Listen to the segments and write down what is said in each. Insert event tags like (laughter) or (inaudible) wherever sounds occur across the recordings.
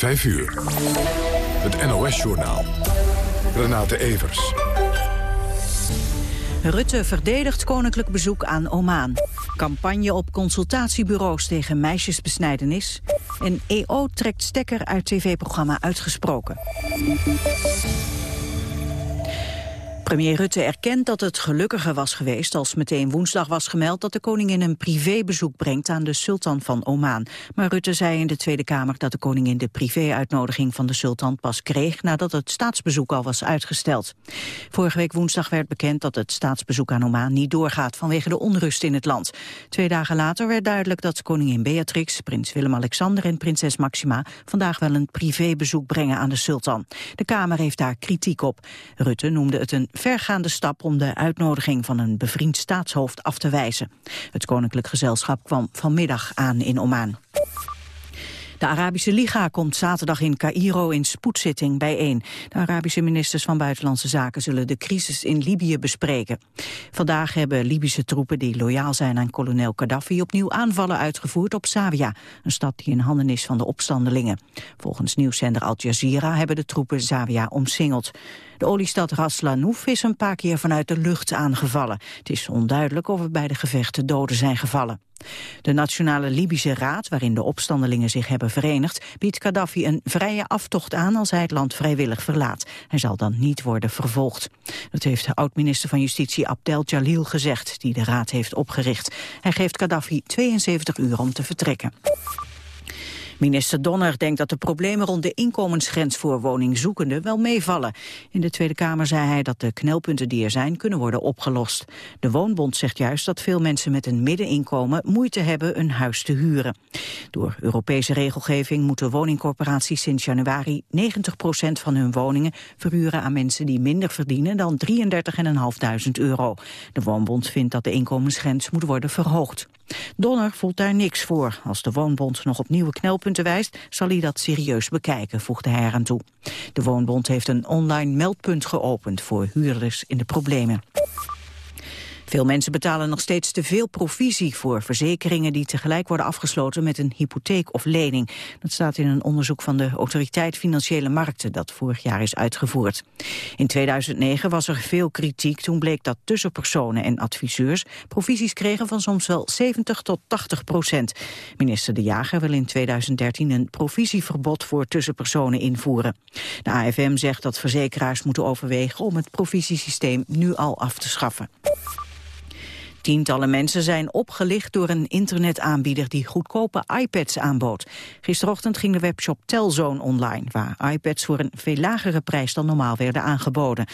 5 uur. Het NOS-journaal. Renate Evers. Rutte verdedigt koninklijk bezoek aan Oman. Campagne op consultatiebureaus tegen meisjesbesnijdenis. En EO trekt stekker uit tv-programma Uitgesproken. Premier Rutte erkent dat het gelukkiger was geweest als meteen woensdag was gemeld dat de koningin een privébezoek brengt aan de sultan van Oman. Maar Rutte zei in de Tweede Kamer dat de koningin de privé-uitnodiging van de sultan pas kreeg nadat het staatsbezoek al was uitgesteld. Vorige week woensdag werd bekend dat het staatsbezoek aan Oman niet doorgaat vanwege de onrust in het land. Twee dagen later werd duidelijk dat koningin Beatrix, prins Willem-Alexander en prinses Maxima vandaag wel een privébezoek brengen aan de sultan. De Kamer heeft daar kritiek op. Rutte noemde het een vergaande stap om de uitnodiging van een bevriend staatshoofd af te wijzen. Het koninklijk gezelschap kwam vanmiddag aan in Oman. De Arabische Liga komt zaterdag in Cairo in spoedzitting bijeen. De Arabische ministers van Buitenlandse Zaken zullen de crisis in Libië bespreken. Vandaag hebben Libische troepen die loyaal zijn aan kolonel Gaddafi opnieuw aanvallen uitgevoerd op Savia, een stad die in handen is van de opstandelingen. Volgens nieuwszender Al Jazeera hebben de troepen Savia omsingeld. De oliestad Ras Lanouf is een paar keer vanuit de lucht aangevallen. Het is onduidelijk of er bij de gevechten doden zijn gevallen. De Nationale Libische Raad, waarin de opstandelingen zich hebben verenigd, biedt Gaddafi een vrije aftocht aan als hij het land vrijwillig verlaat. Hij zal dan niet worden vervolgd. Dat heeft de oud-minister van Justitie Abdel Jalil gezegd, die de raad heeft opgericht. Hij geeft Gaddafi 72 uur om te vertrekken. Minister Donner denkt dat de problemen rond de inkomensgrens voor woningzoekenden wel meevallen. In de Tweede Kamer zei hij dat de knelpunten die er zijn kunnen worden opgelost. De Woonbond zegt juist dat veel mensen met een middeninkomen moeite hebben een huis te huren. Door Europese regelgeving moeten woningcorporaties sinds januari 90% van hun woningen verhuren aan mensen die minder verdienen dan 33.500 euro. De Woonbond vindt dat de inkomensgrens moet worden verhoogd. Donner voelt daar niks voor. Als de Woonbond nog op nieuwe knelpunten wijst, zal hij dat serieus bekijken, voegde hij eraan toe. De Woonbond heeft een online meldpunt geopend voor huurders in de problemen. Veel mensen betalen nog steeds te veel provisie voor verzekeringen die tegelijk worden afgesloten met een hypotheek of lening. Dat staat in een onderzoek van de Autoriteit Financiële Markten dat vorig jaar is uitgevoerd. In 2009 was er veel kritiek toen bleek dat tussenpersonen en adviseurs provisies kregen van soms wel 70 tot 80 procent. Minister De Jager wil in 2013 een provisieverbod voor tussenpersonen invoeren. De AFM zegt dat verzekeraars moeten overwegen om het provisiesysteem nu al af te schaffen. Tientallen mensen zijn opgelicht door een internetaanbieder die goedkope iPads aanbood. Gisterochtend ging de webshop Telzone online, waar iPads voor een veel lagere prijs dan normaal werden aangeboden.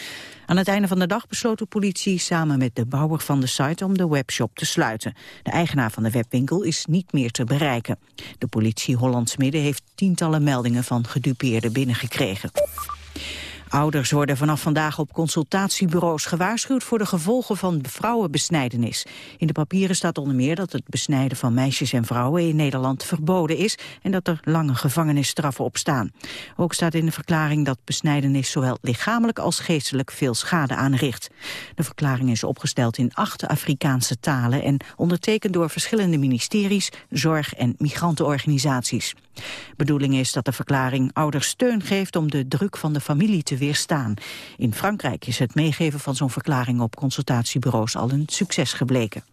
Aan het einde van de dag besloot de politie samen met de bouwer van de site om de webshop te sluiten. De eigenaar van de webwinkel is niet meer te bereiken. De politie Hollands Midden heeft tientallen meldingen van gedupeerden binnengekregen. Ouders worden vanaf vandaag op consultatiebureaus gewaarschuwd voor de gevolgen van vrouwenbesnijdenis. In de papieren staat onder meer dat het besnijden van meisjes en vrouwen in Nederland verboden is en dat er lange gevangenisstraffen op staan. Ook staat in de verklaring dat besnijdenis zowel lichamelijk als geestelijk veel schade aanricht. De verklaring is opgesteld in acht Afrikaanse talen en ondertekend door verschillende ministeries, zorg- en migrantenorganisaties. Bedoeling is dat de verklaring ouders steun geeft om de druk van de familie te weerstaan. In Frankrijk is het meegeven van zo'n verklaring op consultatiebureaus al een succes gebleken.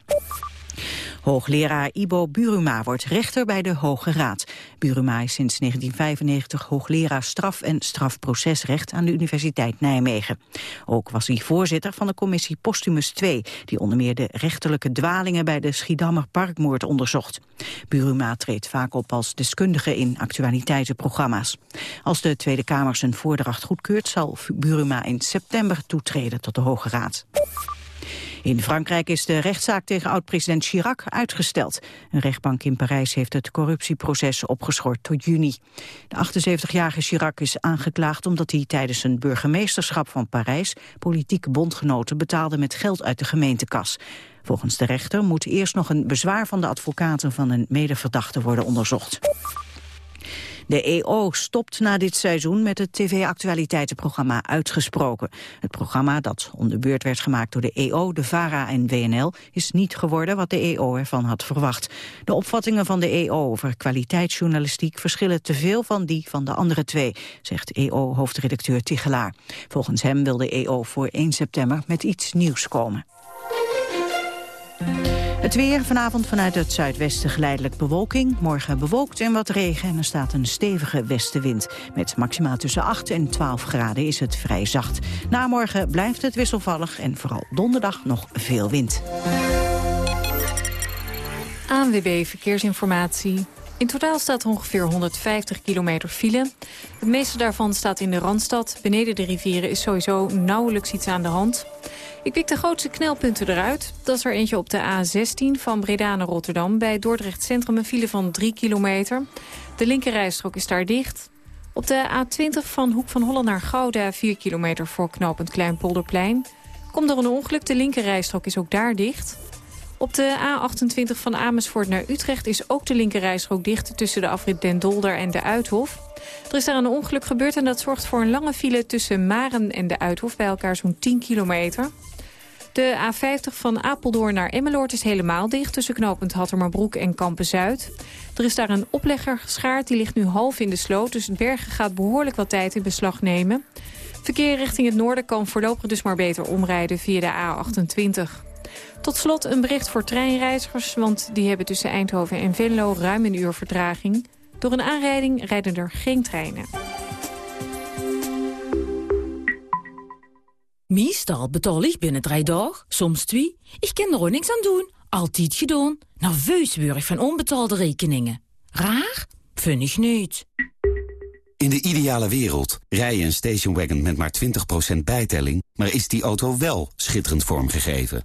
Hoogleraar Ibo Buruma wordt rechter bij de Hoge Raad. Buruma is sinds 1995 hoogleraar straf- en strafprocesrecht aan de Universiteit Nijmegen. Ook was hij voorzitter van de commissie Postumus 2... die onder meer de rechterlijke dwalingen bij de Schiedammer Parkmoord onderzocht. Buruma treedt vaak op als deskundige in actualiteitenprogramma's. Als de Tweede Kamer zijn voordracht goedkeurt... zal Buruma in september toetreden tot de Hoge Raad. In Frankrijk is de rechtszaak tegen oud-president Chirac uitgesteld. Een rechtbank in Parijs heeft het corruptieproces opgeschort tot juni. De 78-jarige Chirac is aangeklaagd omdat hij tijdens zijn burgemeesterschap van Parijs politieke bondgenoten betaalde met geld uit de gemeentekas. Volgens de rechter moet eerst nog een bezwaar van de advocaten van een medeverdachte worden onderzocht. De EO stopt na dit seizoen met het tv-actualiteitenprogramma Uitgesproken. Het programma dat om de beurt werd gemaakt door de EO, de VARA en WNL... is niet geworden wat de EO ervan had verwacht. De opvattingen van de EO over kwaliteitsjournalistiek... verschillen te veel van die van de andere twee, zegt EO-hoofdredacteur Tichelaar. Volgens hem wil de EO voor 1 september met iets nieuws komen. Het weer vanavond vanuit het zuidwesten geleidelijk bewolking. Morgen bewolkt en wat regen en er staat een stevige westenwind. Met maximaal tussen 8 en 12 graden is het vrij zacht. Na morgen blijft het wisselvallig en vooral donderdag nog veel wind. ANWB Verkeersinformatie. In totaal staat ongeveer 150 kilometer file. Het meeste daarvan staat in de Randstad. Beneden de rivieren is sowieso nauwelijks iets aan de hand. Ik pik de grootste knelpunten eruit. Dat is er eentje op de A16 van Breda naar Rotterdam... bij Dordrecht Centrum een file van 3 kilometer. De linkerrijstrook is daar dicht. Op de A20 van Hoek van Holland naar Gouda... 4 kilometer voor knooppunt Kleinpolderplein. Komt er een ongeluk, de linkerrijstrook is ook daar dicht. Op de A28 van Amersfoort naar Utrecht is ook de linkerrijstrook dicht... tussen de afrit Den Dolder en de Uithof. Er is daar een ongeluk gebeurd en dat zorgt voor een lange file... tussen Maren en de Uithof, bij elkaar zo'n 10 kilometer. De A50 van Apeldoorn naar Emmeloord is helemaal dicht... tussen knooppunt Hattermerbroek en Kampen-Zuid. Er is daar een oplegger geschaard, die ligt nu half in de sloot... dus het bergen gaat behoorlijk wat tijd in beslag nemen. Verkeer richting het noorden kan voorlopig dus maar beter omrijden via de A28. Tot slot een bericht voor treinreizigers... want die hebben tussen Eindhoven en Venlo ruim een uur vertraging. Door een aanrijding rijden er geen treinen. Meestal betaal ik binnen drie dagen, soms twee. Ik kan er ook niks aan doen. Altijd gedaan. Nerveus word ik van onbetaalde rekeningen. Raar? Vind ik niet. In de ideale wereld rij je een stationwagon met maar 20% bijtelling... maar is die auto wel schitterend vormgegeven.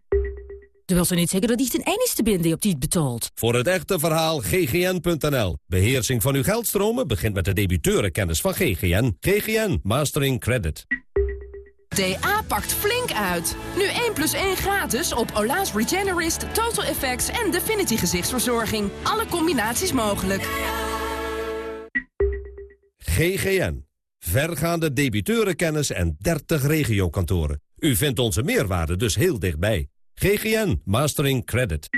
Dat wil ze niet zeggen dat ik ten enigste ben die op die betaalt. Voor het echte verhaal ggn.nl. Beheersing van uw geldstromen begint met de debiteurenkennis van GGN. GGN Mastering Credit. DA pakt flink uit. Nu 1 plus 1 gratis op Ola's Regenerist, Total Effects en Definity gezichtsverzorging. Alle combinaties mogelijk. GGN. Vergaande debiteurenkennis en 30 regiokantoren. U vindt onze meerwaarde dus heel dichtbij. GGN Mastering Credit.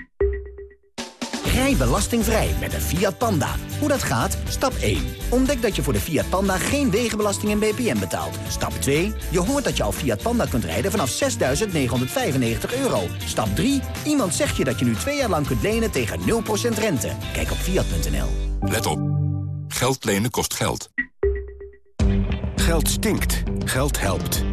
Rij belastingvrij met een Fiat Panda. Hoe dat gaat? Stap 1. Ontdek dat je voor de Fiat Panda geen wegenbelasting en BPM betaalt. Stap 2. Je hoort dat je al Fiat Panda kunt rijden vanaf 6.995 euro. Stap 3. Iemand zegt je dat je nu twee jaar lang kunt lenen tegen 0% rente. Kijk op Fiat.nl. Let op. Geld lenen kost geld. Geld stinkt. Geld helpt.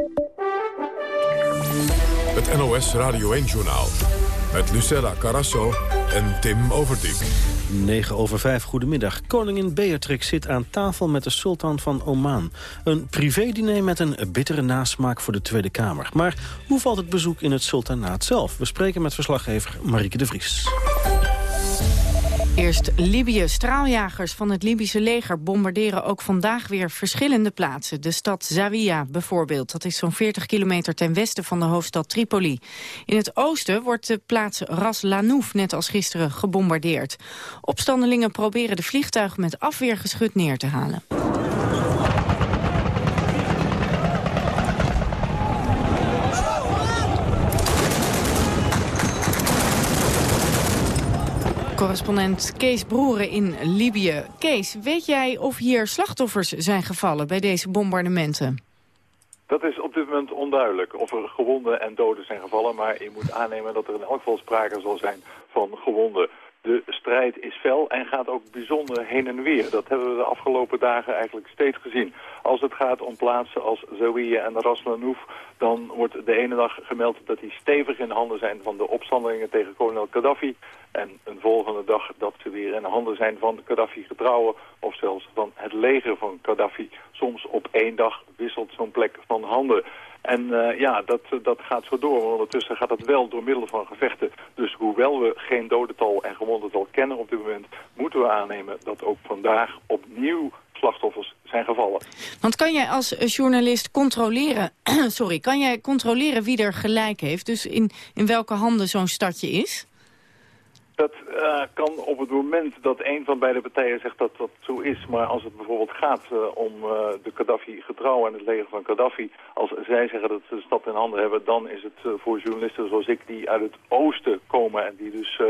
Het NOS Radio 1-journaal. Met Lucella Carasso en Tim Overdijk. 9 over 5, goedemiddag. Koningin Beatrix zit aan tafel met de sultan van Oman. Een privédiner met een bittere nasmaak voor de Tweede Kamer. Maar hoe valt het bezoek in het sultanaat zelf? We spreken met verslaggever Marieke de Vries. Eerst Libië. Straaljagers van het Libische leger bombarderen ook vandaag weer verschillende plaatsen. De stad Zawiya bijvoorbeeld. Dat is zo'n 40 kilometer ten westen van de hoofdstad Tripoli. In het oosten wordt de plaats Ras Lanouf net als gisteren gebombardeerd. Opstandelingen proberen de vliegtuigen met afweergeschut neer te halen. Correspondent Kees Broeren in Libië. Kees, weet jij of hier slachtoffers zijn gevallen bij deze bombardementen? Dat is op dit moment onduidelijk of er gewonden en doden zijn gevallen. Maar je moet aannemen dat er in elk geval sprake zal zijn van gewonden. De strijd is fel en gaat ook bijzonder heen en weer. Dat hebben we de afgelopen dagen eigenlijk steeds gezien. Als het gaat om plaatsen als Zawiya en Raslanouf... dan wordt de ene dag gemeld dat die stevig in handen zijn van de opstandelingen tegen kolonel Gaddafi. En een volgende dag dat ze weer in handen zijn van Gaddafi getrouwen... of zelfs van het leger van Gaddafi. Soms op één dag wisselt zo'n plek van handen. En uh, ja, dat, dat gaat zo door. Ondertussen gaat dat wel door middel van gevechten. Dus hoewel we geen dodental en gewondental kennen op dit moment... moeten we aannemen dat ook vandaag opnieuw slachtoffers zijn gevallen. Want kan jij als journalist controleren, (clears throat) sorry, kan jij controleren wie er gelijk heeft? Dus in, in welke handen zo'n stadje is? Dat uh, kan op het moment dat een van beide partijen zegt dat dat zo is. Maar als het bijvoorbeeld gaat uh, om uh, de Gaddafi-getrouwen en het leger van Gaddafi... als zij zeggen dat ze de stad in handen hebben... dan is het voor journalisten zoals ik die uit het oosten komen... en die dus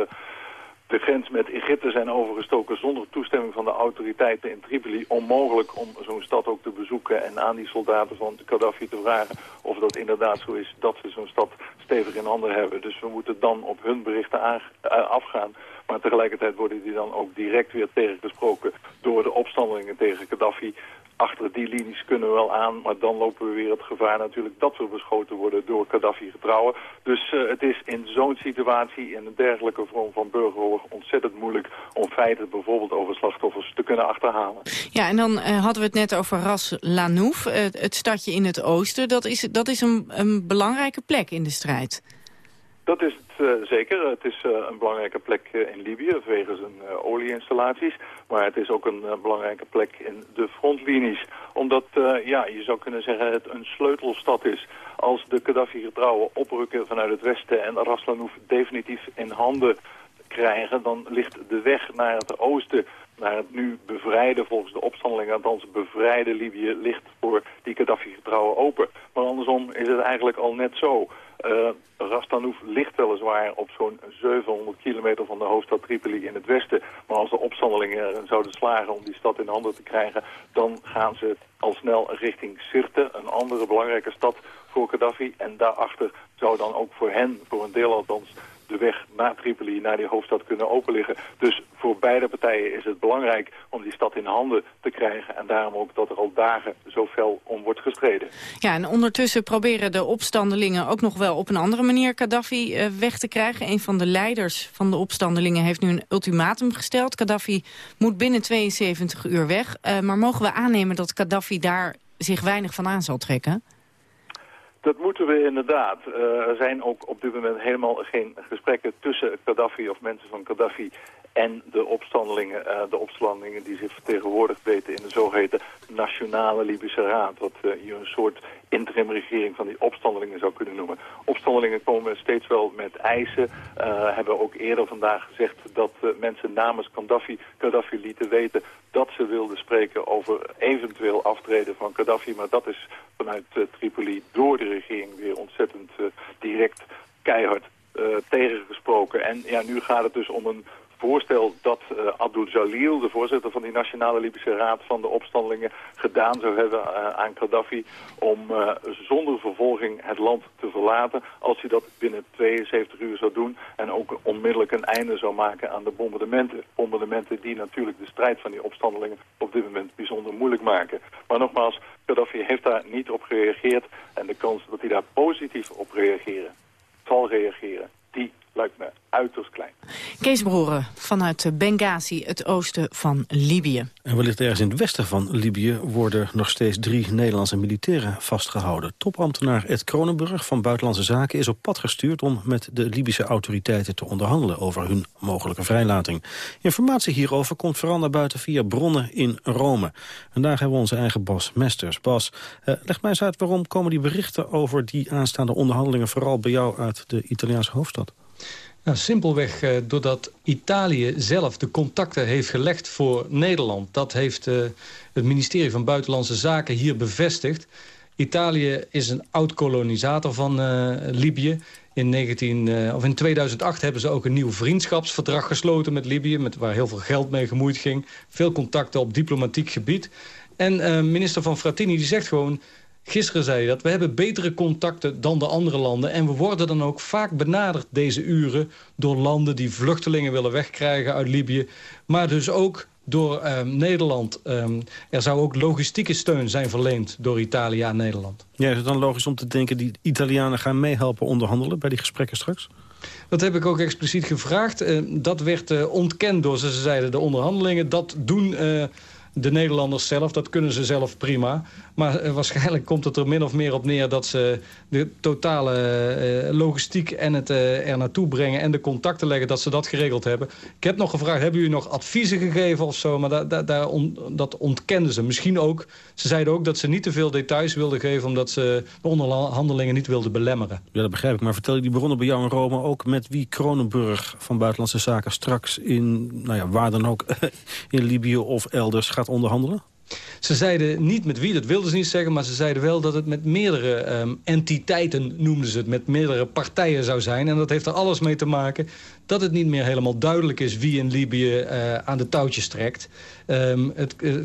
de grens met Egypte zijn overgestoken zonder toestemming van de autoriteiten in Tripoli onmogelijk om zo'n stad ook te bezoeken en aan die soldaten van Gaddafi te vragen of dat inderdaad zo is dat ze zo'n stad stevig in handen hebben. Dus we moeten dan op hun berichten eh, afgaan. Maar tegelijkertijd worden die dan ook direct weer tegengesproken door de opstandelingen tegen Gaddafi achter die linies kunnen we wel aan, maar dan lopen we weer het gevaar natuurlijk dat we beschoten worden door Gaddafi-getrouwen. Dus uh, het is in zo'n situatie, in een dergelijke vorm van burgeroorlog, ontzettend moeilijk om feiten bijvoorbeeld over slachtoffers te kunnen achterhalen. Ja, en dan uh, hadden we het net over Ras Lanouf, uh, het stadje in het oosten. Dat is, dat is een, een belangrijke plek in de strijd. Dat is het uh, zeker. Het is uh, een belangrijke plek uh, in Libië vanwege zijn olieinstallaties. Maar het is ook een belangrijke plek in de frontlinies. Omdat, ja, je zou kunnen zeggen, het een sleutelstad is. Als de Gaddafi-getrouwen oprukken vanuit het westen en Raslanouf definitief in handen krijgen... dan ligt de weg naar het oosten, naar het nu bevrijde, volgens de opstandelingen... althans bevrijde Libië, ligt voor die Gaddafi-getrouwen open. Maar andersom is het eigenlijk al net zo... Uh, Rastanouf ligt weliswaar op zo'n 700 kilometer van de hoofdstad Tripoli in het westen. Maar als de opstandelingen zouden slagen om die stad in handen te krijgen... dan gaan ze al snel richting Sirte, een andere belangrijke stad voor Gaddafi. En daarachter zou dan ook voor hen, voor een deel althans, de weg naar Tripoli, naar die hoofdstad kunnen openliggen. Dus voor beide partijen is het belangrijk om die stad in handen te krijgen. En daarom ook dat er al dagen zo fel om wordt gestreden. Ja, en ondertussen proberen de opstandelingen ook nog wel op een andere manier Gaddafi uh, weg te krijgen. Een van de leiders van de opstandelingen heeft nu een ultimatum gesteld. Gaddafi moet binnen 72 uur weg. Uh, maar mogen we aannemen dat Gaddafi daar zich weinig van aan zal trekken? Dat moeten we inderdaad. Uh, er zijn ook op dit moment helemaal geen gesprekken tussen Gaddafi of mensen van Gaddafi en de opstandelingen, uh, de opstandelingen die zich vertegenwoordigd weten in de zogeheten Nationale Libische Raad. Wat uh, je een soort interimregering van die opstandelingen zou kunnen noemen. Opstandelingen komen steeds wel met eisen. Uh, hebben ook eerder vandaag gezegd dat mensen namens Gaddafi, Gaddafi lieten weten dat ze wilden spreken over eventueel aftreden van Gaddafi. Maar dat is vanuit Tripoli door de regering weer ontzettend direct keihard uh, tegengesproken. En ja, nu gaat het dus om een voorstel dat uh, Abdul Jalil, de voorzitter van die Nationale Libische Raad van de Opstandelingen, gedaan zou hebben uh, aan Gaddafi om uh, zonder vervolging het land te verlaten als hij dat binnen 72 uur zou doen en ook onmiddellijk een einde zou maken aan de bombardementen. Bombardementen die natuurlijk de strijd van die opstandelingen op dit moment bijzonder moeilijk maken. Maar nogmaals, Gaddafi heeft daar niet op gereageerd en de kans dat hij daar positief op reageren, zal reageren, die lijkt me uiterst klein. Kees Broeren vanuit Benghazi, het oosten van Libië. En wellicht ergens in het westen van Libië worden nog steeds drie Nederlandse militairen vastgehouden. Topambtenaar Ed Kronenburg van Buitenlandse Zaken is op pad gestuurd om met de Libische autoriteiten te onderhandelen over hun mogelijke vrijlating. Informatie hierover komt vooral naar buiten via bronnen in Rome. En daar hebben we onze eigen Bas Mesters. Bas, uh, leg mij eens uit waarom komen die berichten over die aanstaande onderhandelingen vooral bij jou uit de Italiaanse hoofdstad? Nou, simpelweg uh, doordat Italië zelf de contacten heeft gelegd voor Nederland. Dat heeft uh, het ministerie van Buitenlandse Zaken hier bevestigd. Italië is een oud-kolonisator van uh, Libië. In, 19, of in 2008 hebben ze ook een nieuw vriendschapsverdrag gesloten met Libië... Met, waar heel veel geld mee gemoeid ging. Veel contacten op diplomatiek gebied. En minister van Frattini die zegt gewoon... Gisteren zei hij dat. We hebben betere contacten dan de andere landen. En we worden dan ook vaak benaderd deze uren... door landen die vluchtelingen willen wegkrijgen uit Libië. Maar dus ook door um, Nederland. Um, er zou ook logistieke steun zijn verleend door Italië aan Nederland. Ja, is het dan logisch om te denken... die Italianen gaan meehelpen onderhandelen bij die gesprekken straks? Dat heb ik ook expliciet gevraagd. Uh, dat werd uh, ontkend door, ze zeiden, de onderhandelingen. Dat doen... De Nederlanders zelf, dat kunnen ze zelf prima. Maar eh, waarschijnlijk komt het er min of meer op neer... dat ze de totale uh, logistiek en het uh, er naartoe brengen... en de contacten leggen, dat ze dat geregeld hebben. Ik heb nog gevraagd, hebben jullie nog adviezen gegeven of zo? Maar da da daar dat ontkenden ze. Misschien ook, ze zeiden ook dat ze niet te veel details wilden geven... omdat ze de onderhandelingen niet wilden belemmeren. Ja, dat begrijp ik. Maar vertel je die begonnen bij jou in Rome... ook met wie Kronenburg van Buitenlandse Zaken straks in... nou ja, waar dan ook, (laughs) in Libië of elders gaat onderhandelen? Ze zeiden niet met wie, dat wilden ze niet zeggen... maar ze zeiden wel dat het met meerdere um, entiteiten, noemden ze het... met meerdere partijen zou zijn. En dat heeft er alles mee te maken dat het niet meer helemaal duidelijk is... wie in Libië uh, aan de touwtjes trekt. Um, het, uh,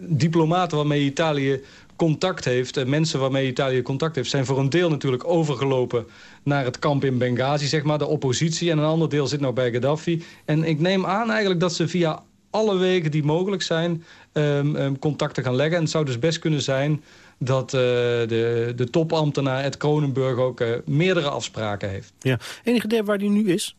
diplomaten waarmee Italië contact heeft... en mensen waarmee Italië contact heeft... zijn voor een deel natuurlijk overgelopen naar het kamp in Benghazi, zeg maar, de oppositie. En een ander deel zit nog bij Gaddafi. En ik neem aan eigenlijk dat ze via alle wegen die mogelijk zijn um, contacten gaan leggen. En het zou dus best kunnen zijn dat uh, de, de topambtenaar Ed Kronenburg ook uh, meerdere afspraken heeft. Ja. Enige idee waar hij nu is?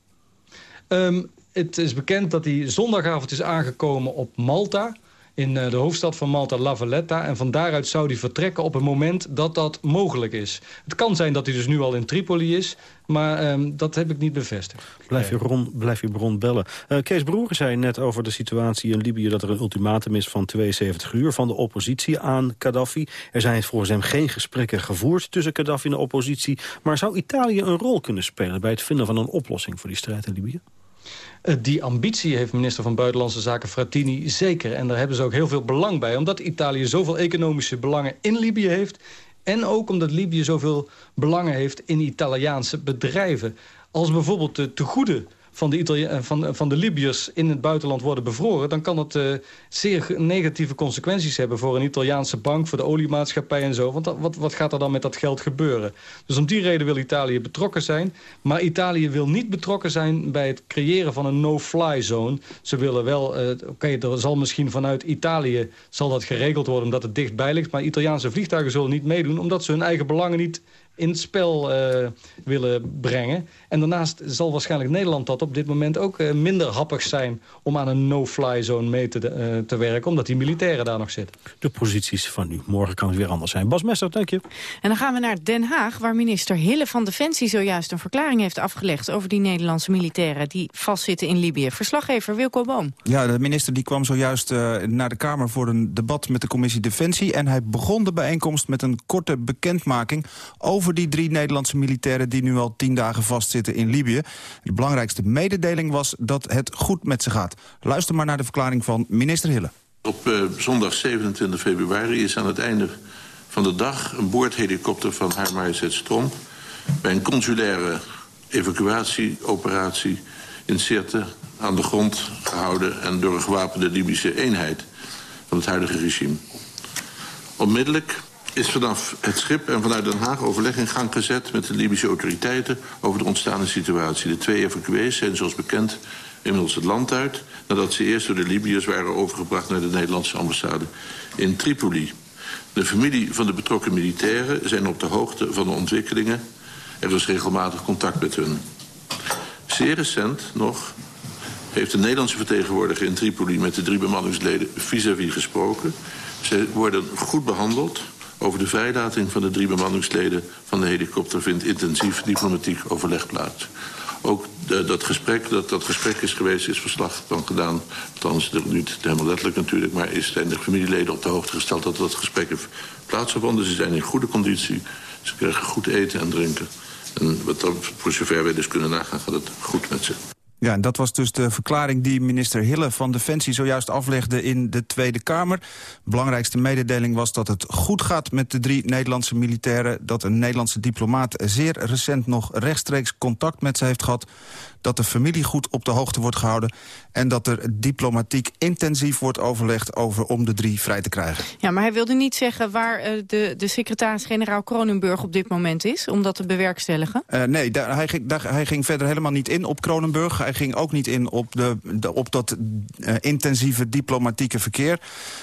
Um, het is bekend dat hij zondagavond is aangekomen op Malta in uh, de hoofdstad van Malta, La Valletta. En van daaruit zou hij vertrekken op het moment dat dat mogelijk is. Het kan zijn dat hij dus nu al in Tripoli is, maar um, dat heb ik niet bevestigd. Blijf je, Ron, blijf je bron bellen. Uh, Kees Broer zei net over de situatie in Libië... dat er een ultimatum is van 72 uur van de oppositie aan Gaddafi. Er zijn volgens hem geen gesprekken gevoerd tussen Gaddafi en de oppositie. Maar zou Italië een rol kunnen spelen... bij het vinden van een oplossing voor die strijd in Libië? Uh, die ambitie heeft minister van Buitenlandse Zaken Frattini zeker. En daar hebben ze ook heel veel belang bij. Omdat Italië zoveel economische belangen in Libië heeft... en ook omdat Libië zoveel belangen heeft in Italiaanse bedrijven. Als bijvoorbeeld de tegoeden van de, Itali van, van de Libiërs in het buitenland worden bevroren... dan kan dat uh, zeer negatieve consequenties hebben voor een Italiaanse bank... voor de oliemaatschappij en zo. Want wat, wat gaat er dan met dat geld gebeuren? Dus om die reden wil Italië betrokken zijn. Maar Italië wil niet betrokken zijn bij het creëren van een no-fly zone. Ze willen wel... Oké, er zal misschien vanuit Italië zal dat geregeld worden omdat het dichtbij ligt... maar Italiaanse vliegtuigen zullen niet meedoen... omdat ze hun eigen belangen niet in het spel uh, willen brengen. En daarnaast zal waarschijnlijk Nederland dat op dit moment ook uh, minder happig zijn... om aan een no-fly zone mee te, uh, te werken, omdat die militairen daar nog zitten. De posities van nu. Morgen kan het weer anders zijn. Bas Messer, dank je. En dan gaan we naar Den Haag, waar minister Hille van Defensie... zojuist een verklaring heeft afgelegd over die Nederlandse militairen... die vastzitten in Libië. Verslaggever Wilco Boom. Ja, de minister die kwam zojuist naar de Kamer voor een debat met de commissie Defensie... en hij begon de bijeenkomst met een korte bekendmaking... over over die drie Nederlandse militairen... die nu al tien dagen vastzitten in Libië. De belangrijkste mededeling was dat het goed met ze gaat. Luister maar naar de verklaring van minister Hille. Op uh, zondag 27 februari is aan het einde van de dag... een boordhelikopter van Haar Majesteit Strom... bij een consulaire evacuatieoperatie in Sirte aan de grond gehouden... en door een gewapende Libische eenheid van het huidige regime. Onmiddellijk is vanaf het schip en vanuit Den Haag overleg in gang gezet... met de Libische autoriteiten over de ontstaande situatie. De twee evacuees zijn zoals bekend inmiddels het land uit... nadat ze eerst door de Libiërs waren overgebracht naar de Nederlandse ambassade in Tripoli. De familie van de betrokken militairen zijn op de hoogte van de ontwikkelingen. Er is regelmatig contact met hun. Zeer recent nog heeft de Nederlandse vertegenwoordiger in Tripoli... met de drie bemanningsleden vis-à-vis -vis gesproken. Ze worden goed behandeld over de vrijlating van de drie bemanningsleden van de helikopter vindt intensief diplomatiek overleg plaats. Ook de, dat, gesprek, dat dat gesprek is geweest, is verslag van gedaan. Althans, niet helemaal letterlijk natuurlijk... maar is, zijn de familieleden op de hoogte gesteld dat dat gesprek heeft plaatsgevonden. Ze zijn in goede conditie, ze krijgen goed eten en drinken. En wat dan, voor zover wij dus kunnen nagaan, gaat het goed met ze. Ja, en dat was dus de verklaring die minister Hille van Defensie zojuist aflegde in de Tweede Kamer. Belangrijkste mededeling was dat het goed gaat met de drie Nederlandse militairen. Dat een Nederlandse diplomaat zeer recent nog rechtstreeks contact met ze heeft gehad dat de familie goed op de hoogte wordt gehouden... en dat er diplomatiek intensief wordt overlegd over om de drie vrij te krijgen. Ja, maar hij wilde niet zeggen waar uh, de, de secretaris-generaal Kronenburg op dit moment is... om dat te bewerkstelligen? Uh, nee, daar, hij, ging, daar, hij ging verder helemaal niet in op Kronenburg. Hij ging ook niet in op, de, de op dat uh, intensieve diplomatieke verkeer.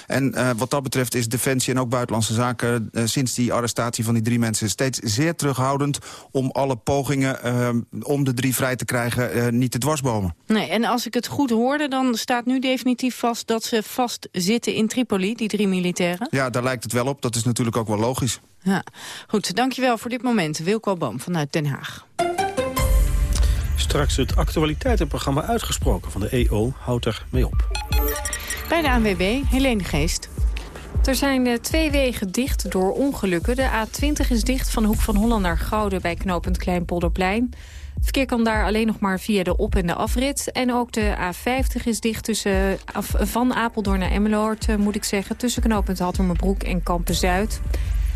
En wat dat betreft is Defensie en ook Buitenlandse Zaken... sinds die arrestatie van die drie mensen steeds zeer terughoudend... om alle pogingen om de drie vrij te krijgen uh, niet te dwarsbomen. Nee, en als ik het goed hoorde, dan staat nu definitief vast... dat ze vast zitten in Tripoli, die drie militairen? Ja, daar lijkt het wel op. Dat is natuurlijk ook wel logisch. Ja. Goed, dankjewel voor dit moment. Wilco Boom vanuit Den Haag. Straks het actualiteitenprogramma Uitgesproken van de EO houdt er mee op. Bij de ANWB, Helene Geest. Er zijn uh, twee wegen dicht door ongelukken. De A20 is dicht van de Hoek van Holland naar Gouden bij knooppunt Kleinpolderplein. Het verkeer kan daar alleen nog maar via de op- en de afrit. En ook de A50 is dicht tussen, van Apeldoorn naar Emmeloord, eh, moet ik zeggen. Tussen knooppunt Hattermerbroek en Kampen-Zuid.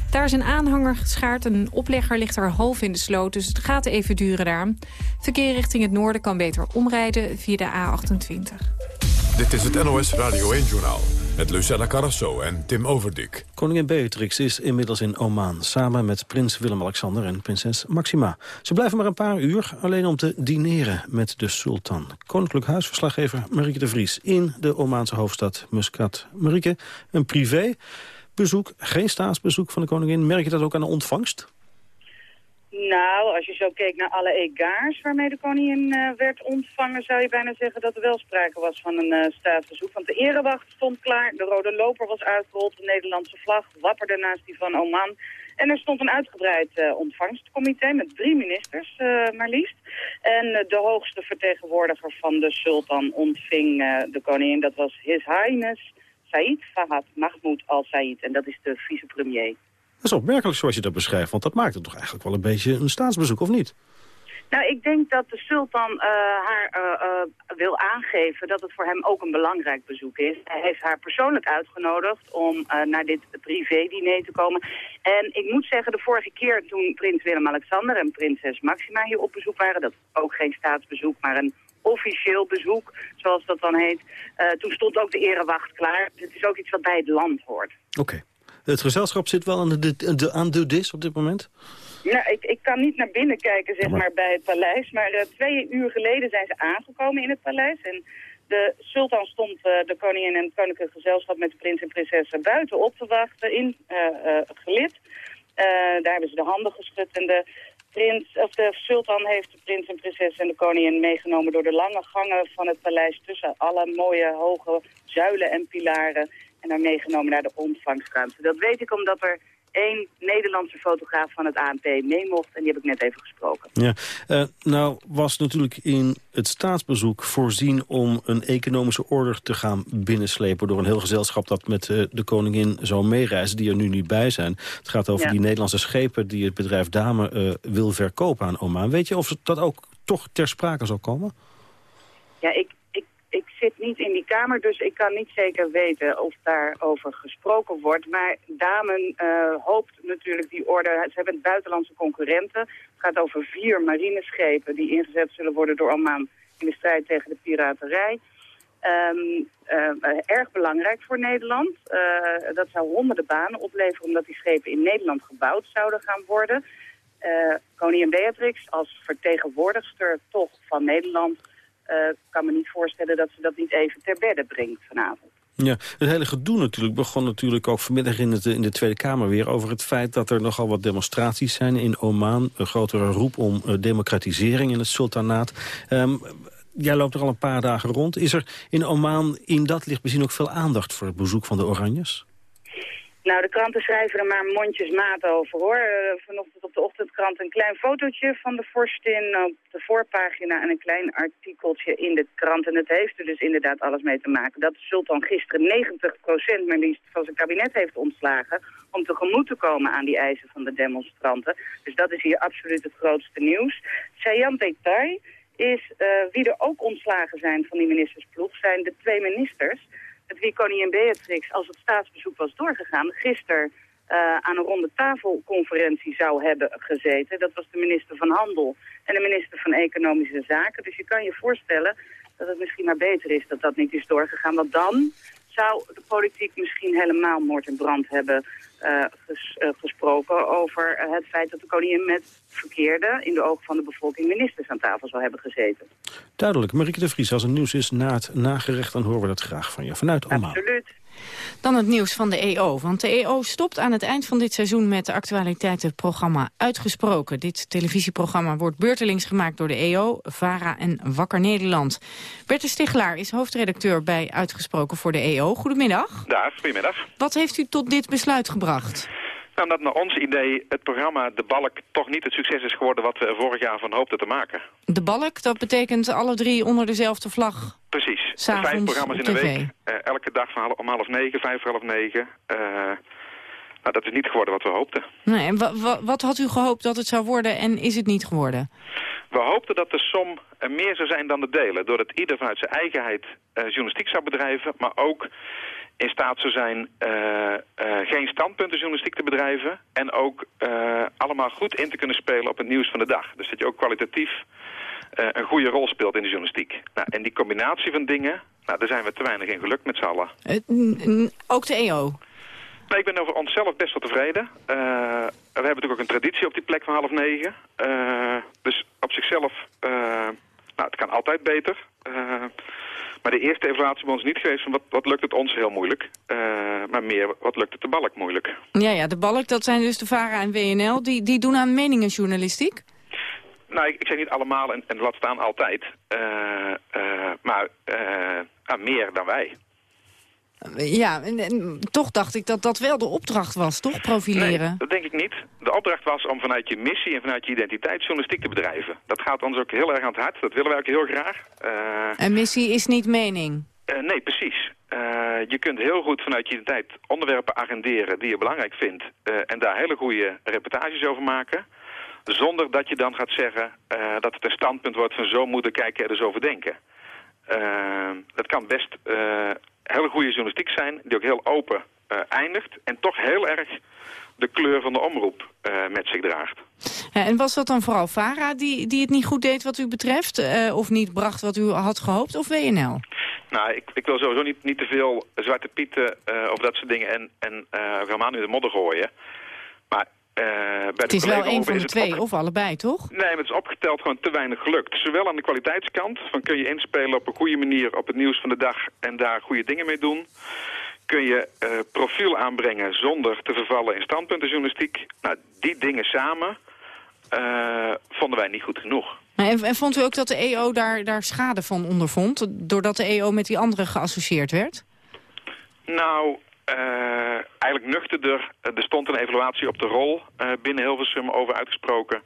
Daar is een aanhanger geschaard. Een oplegger ligt er half in de sloot, dus het gaat even duren daar. Verkeer richting het noorden kan beter omrijden via de A28. Dit is het NOS Radio 1-journaal met Lucella Carrasso en Tim Overdik. Koningin Beatrix is inmiddels in Oman... samen met prins Willem-Alexander en prinses Maxima. Ze blijven maar een paar uur alleen om te dineren met de sultan. Koninklijk Huisverslaggever Marieke de Vries... in de Omaanse hoofdstad Muscat. Marieke, een privébezoek, geen staatsbezoek van de koningin. Merk je dat ook aan de ontvangst? Nou, als je zo keek naar alle egaars waarmee de koningin uh, werd ontvangen... zou je bijna zeggen dat er wel sprake was van een uh, staatsbezoek. Want de erewacht stond klaar, de rode loper was uitgerold... de Nederlandse vlag wapperde naast die van Oman... En er stond een uitgebreid uh, ontvangstcomité met drie ministers, maar liefst. En de hoogste vertegenwoordiger van de sultan ontving de koningin. Dat was His Highness Said Fahad Mahmoud al-Said. En dat is de vicepremier. Dat is opmerkelijk zoals je dat beschrijft, want dat maakt het toch eigenlijk wel een beetje een staatsbezoek, of niet? Nou, ik denk dat de sultan uh, haar uh, uh, wil aangeven dat het voor hem ook een belangrijk bezoek is. Hij heeft haar persoonlijk uitgenodigd om naar dit privé-diner te komen. En ik moet zeggen, de vorige keer toen prins Willem-Alexander en prinses Maxima hier op bezoek waren... dat ook geen staatsbezoek, maar een officieel bezoek, zoals dat dan heet... toen stond ook de erewacht klaar. Het is ook iets wat bij het land hoort. Oké. Het gezelschap zit wel aan de, de, aan de dis op dit moment? Nou, ik, ik kan niet naar binnen kijken, zeg maar, bij het paleis. Maar uh, twee uur geleden zijn ze aangekomen in het paleis. En de sultan stond uh, de koningin en het koninklijk gezelschap met de prins en prinsessen buiten op te wachten in uh, gelid. daar hebben ze de handen geschud en de prins, of de sultan heeft de prins en prinses en de koningin meegenomen door de lange gangen van het paleis tussen alle mooie hoge zuilen en pilaren en dan meegenomen naar de ontvangstruimte. Dat weet ik omdat er één Nederlandse fotograaf van het ANP mee mocht. En die heb ik net even gesproken. Ja, uh, nou was natuurlijk in het staatsbezoek voorzien om een economische order te gaan binnenslepen... door een heel gezelschap dat met uh, de koningin zou meereizen, die er nu niet bij zijn. Het gaat over ja. die Nederlandse schepen die het bedrijf Dame uh, wil verkopen aan Oman. Weet je of dat ook toch ter sprake zal komen? Ja, ik, ik zit niet in die kamer, dus ik kan niet zeker weten of daarover gesproken wordt. Maar Damen uh, hoopt natuurlijk die orde. Ze hebben buitenlandse concurrenten. Het gaat over vier marineschepen die ingezet zullen worden door Oman in de strijd tegen de piraterij. Um, uh, erg belangrijk voor Nederland. Uh, dat zou honderden banen opleveren omdat die schepen in Nederland gebouwd zouden gaan worden. koningin Beatrix als vertegenwoordigster toch van Nederland uh, kan me niet voorstellen dat ze dat niet even ter bedde brengt vanavond. Ja, het hele gedoe natuurlijk begon natuurlijk ook vanmiddag in, het, in de Tweede Kamer weer... over het feit dat er nogal wat demonstraties zijn in Oman. Een grotere roep om uh, democratisering in het sultanaat. Um, jij loopt er al een paar dagen rond. Is er in Oman in dat licht misschien ook veel aandacht voor het bezoek van de Oranjes? Nou, de kranten schrijven er maar mondjesmaat over, hoor. Uh, vanochtend op de ochtendkrant een klein fotootje van de vorstin op de voorpagina... en een klein artikeltje in de krant. En het heeft er dus inderdaad alles mee te maken... dat de sultan gisteren 90% maar liefst van zijn kabinet heeft ontslagen... om tegemoet te komen aan die eisen van de demonstranten. Dus dat is hier absoluut het grootste nieuws. Sayan Petai is uh, wie er ook ontslagen zijn van die ministersploeg, zijn de twee ministers. Met wie koningin Beatrix, als het staatsbezoek was doorgegaan, gisteren uh, aan een ronde tafelconferentie zou hebben gezeten. Dat was de minister van Handel en de minister van Economische Zaken. Dus je kan je voorstellen dat het misschien maar beter is dat dat niet is doorgegaan. Want dan zou de politiek misschien helemaal moord en brand hebben uh, ges, uh, gesproken over het feit dat de koningin met verkeerde, in de ogen van de bevolking, ministers aan tafel zou hebben gezeten. Duidelijk. Marieke de Vries, als er nieuws is na het nagerecht, dan horen we dat graag van je. Vanuit Oman. Absoluut. Dan het nieuws van de EO. Want de EO stopt aan het eind van dit seizoen met de actualiteitenprogramma Uitgesproken. Dit televisieprogramma wordt beurtelings gemaakt door de EO, VARA en Wakker Nederland. Berthe Stichelaar is hoofdredacteur bij Uitgesproken voor de EO. Goedemiddag. Dag, goedemiddag. Wat heeft u tot dit besluit gebracht? Nou, dat naar ons idee het programma De Balk toch niet het succes is geworden wat we vorig jaar van hoopten te maken. De Balk, dat betekent alle drie onder dezelfde vlag? Precies. Vijf programma's in de week. Uh, elke dag van om half negen, vijf voor half negen. Uh, nou, dat is niet geworden wat we hoopten. Nee, en wat had u gehoopt dat het zou worden en is het niet geworden? We hoopten dat de som meer zou zijn dan de delen. Doordat ieder vanuit zijn eigenheid uh, journalistiek zou bedrijven, maar ook in staat zou zijn uh, geen standpuntenjournalistiek te bedrijven... en ook allemaal goed in te kunnen spelen op het nieuws van de dag. Dus dat je ook kwalitatief een goede rol speelt in de journalistiek. Nou, en die combinatie van dingen, nou, daar zijn we te weinig in gelukt met z'n allen. ook de EO? Nee, ik ben over onszelf best wel tevreden. we hebben natuurlijk ook een traditie op die plek van half negen. dus op zichzelf, nou, het kan altijd beter... Maar de eerste evaluatie bij ons niet geweest van wat, wat lukt het ons heel moeilijk. Maar meer wat lukt het de balk moeilijk. Ja, ja, de balk, dat zijn dus de VARA en WNL. Die, die doen aan meningenjournalistiek? Nou, ik, ik zeg niet allemaal en, en laat staan altijd. Maar aan meer dan wij. Ja, en, en, toch dacht ik dat dat wel de opdracht was, toch? Profileren. Nee, dat denk ik niet. De opdracht was om vanuit je missie en vanuit je identiteit journalistiek te bedrijven. Dat gaat ons ook heel erg aan het hart. Dat willen wij ook heel graag. Uh, en missie is niet mening? Uh, nee, precies. Uh, je kunt heel goed vanuit je identiteit onderwerpen agenderen die je belangrijk vindt. en daar hele goede reportages over maken. Zonder dat je dan gaat zeggen dat het een standpunt wordt van zo moeten kijken en er zo over denken. dat kan best hele goede journalistiek zijn, die ook heel open uh, eindigt... en toch heel erg de kleur van de omroep uh, met zich draagt. Ja, en was dat dan vooral VARA die, die het niet goed deed wat u betreft? Uh, of niet bracht wat u had gehoopt, of WNL? Nou, ik, ik wil sowieso niet, niet te veel zwarte pieten of dat soort dingen... en, en helemaal nu de modder gooien. Uh, bij het is wel een van de twee, of allebei, toch? Nee, maar het is opgeteld gewoon te weinig gelukt. Zowel aan de kwaliteitskant, van kun je inspelen op een goede manier op het nieuws van de dag en daar goede dingen mee doen. Kun je uh, profiel aanbrengen zonder te vervallen in standpuntenjournalistiek. Nou, die dingen samen uh, vonden wij niet goed genoeg. En, en vond u ook dat de EO daar, daar schade van ondervond, doordat de EO met die andere geassocieerd werd? Nou, uh, eigenlijk nuchterder. Er stond een evaluatie op de rol uh, binnen Hilversum over uitgesproken.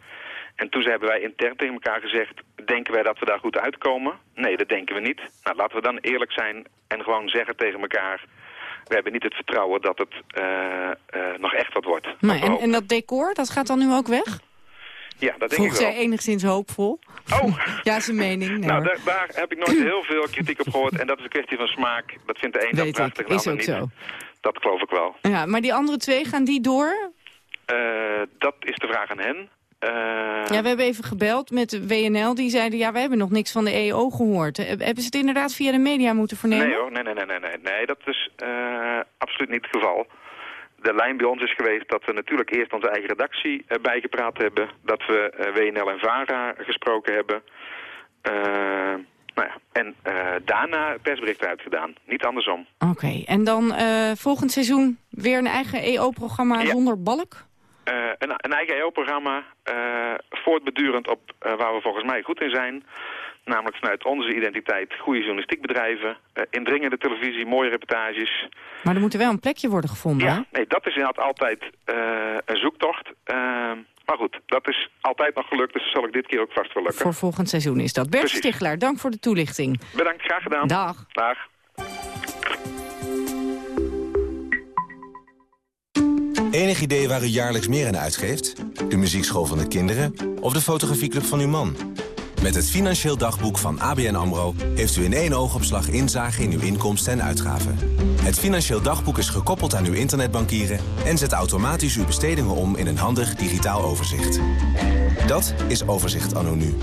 En toen hebben wij intern tegen elkaar gezegd... denken wij dat we daar goed uitkomen? Nee, dat denken we niet. Nou, laten we dan eerlijk zijn en gewoon zeggen tegen elkaar... we hebben niet het vertrouwen dat het uh, nog echt wat wordt. Maar en, en dat decor, dat gaat dan nu ook weg? Ja, dat denk Vroeg ik wel. zij enigszins hoopvol? Oh! (laughs) ja, zijn mening. Nee, nou, daar, daar, heb ik nooit heel veel kritiek op gehoord. En dat is een kwestie van smaak. Dat vindt de een Weet dat prachtig. Is ook niet. zo. Dat geloof ik wel. Ja, maar die andere twee, gaan die door? Uh, dat is de vraag aan hen. Uh... Ja, we hebben even gebeld met de WNL. Die zeiden, ja, we hebben nog niks van de EO gehoord. Hebben ze het inderdaad via de media moeten vernemen? Nee hoor, nee, nee, nee, nee. Nee, nee dat is uh, absoluut niet het geval. De lijn bij ons is geweest dat we natuurlijk eerst onze eigen redactie bijgepraat hebben. Dat we WNL en VARA gesproken hebben. Nou ja, en uh, daarna persberichten uitgedaan. Niet andersom. Oké, okay. en dan uh, volgend seizoen weer een eigen EO-programma ja. zonder balk? Uh, een, een, eigen EO-programma, voortbedurend op waar we volgens mij goed in zijn. Namelijk vanuit onze identiteit goede journalistiek bedrijven, indringende televisie, mooie reportages. Maar er moet er wel een plekje worden gevonden, Ja, hè? nee, dat is inderdaad altijd een zoektocht. Maar goed, dat is altijd nog gelukt, dus dat zal ik dit keer ook vast wel lukken. Voor volgend seizoen is dat. Bert Stichelaar, dank voor de toelichting. Bedankt, graag gedaan. Dag. Dag. Enig idee waar u jaarlijks meer aan uitgeeft? De muziekschool van de kinderen of de fotografieclub van uw man? Met het Financieel Dagboek van ABN AMRO... heeft u in één oogopslag inzage in uw inkomsten en uitgaven. Het Financieel Dagboek is gekoppeld aan uw internetbankieren... en zet automatisch uw bestedingen om in een handig digitaal overzicht. Dat is Overzicht Anno Nu.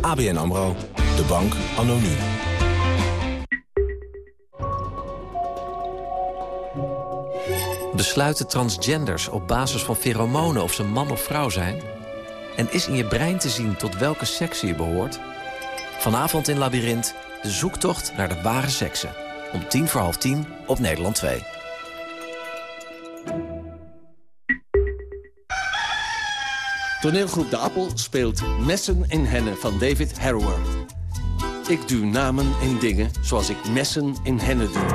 ABN AMRO. De bank Nu. Besluiten transgenders op basis van pheromonen of ze man of vrouw zijn? En is in je brein te zien tot welke sekse je behoort? Vanavond in Labyrinth de zoektocht naar de ware sekse. Om tien voor half tien op Nederland 2. Toneelgroep De Appel speelt Messen in Hennen van David Harrower. Ik duw namen in dingen zoals ik messen in hennen doe.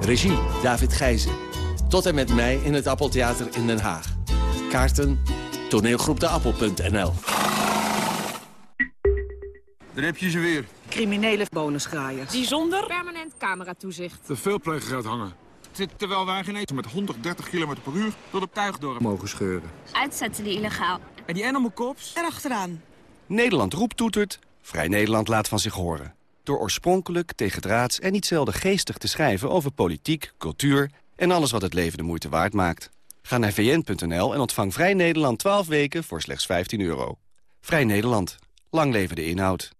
Regie David Gijzen. Tot en met mij in het Appeltheater in Den Haag. Kaarten toneelgroepdeappel.nl Dan heb je ze weer. Criminele bonusgraaiers. Die zonder permanent cameratoezicht. De veelpleger uithangen. Terwijl wij geen eten met 130 km per uur door de tuigdorp mogen scheuren. Uitzetten die illegaal. En die animal cops? Erachteraan. Nederland roept toetert, Vrij Nederland laat van zich horen. Door oorspronkelijk, tegendraads en niet zelden geestig te schrijven over politiek, cultuur en alles wat het leven de moeite waard maakt. Ga naar vn.nl en ontvang Vrij Nederland 12 weken voor slechts 15 euro. Vrij Nederland. Lang leven de inhoud.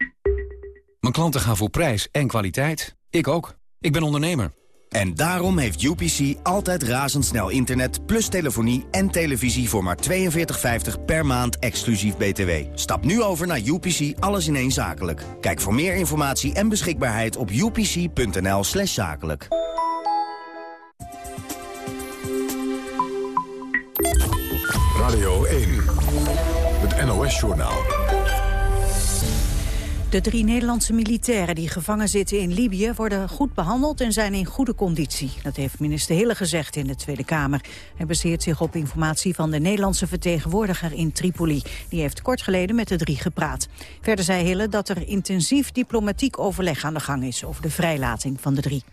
Mijn klanten gaan voor prijs en kwaliteit. Ik ook. Ik ben ondernemer. En daarom heeft UPC altijd razendsnel internet, plus telefonie en televisie voor maar 42,50 per maand exclusief BTW. Stap nu over naar UPC Alles in één Zakelijk. Kijk voor meer informatie en beschikbaarheid op upc.nl zakelijk. Radio 1, het NOS-journaal. De drie Nederlandse militairen die gevangen zitten in Libië... worden goed behandeld en zijn in goede conditie. Dat heeft minister Hille gezegd in de Tweede Kamer. Hij baseert zich op informatie van de Nederlandse vertegenwoordiger in Tripoli. Die heeft kort geleden met de drie gepraat. Verder zei Hille dat er intensief diplomatiek overleg aan de gang is... over de vrijlating van de drie.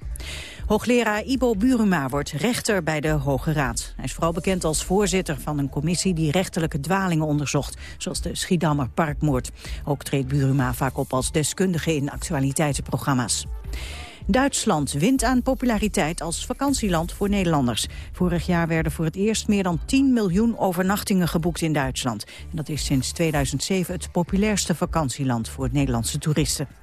Hoogleraar Ibo Buruma wordt rechter bij de Hoge Raad. Hij is vooral bekend als voorzitter van een commissie die rechterlijke dwalingen onderzocht, zoals de Schiedammer parkmoord. Ook treedt Buruma vaak op als deskundige in actualiteitsprogramma's. Duitsland wint aan populariteit als vakantieland voor Nederlanders. Vorig jaar werden voor het eerst meer dan 10 miljoen overnachtingen geboekt in Duitsland. En dat is sinds 2007 het populairste vakantieland voor Nederlandse toeristen.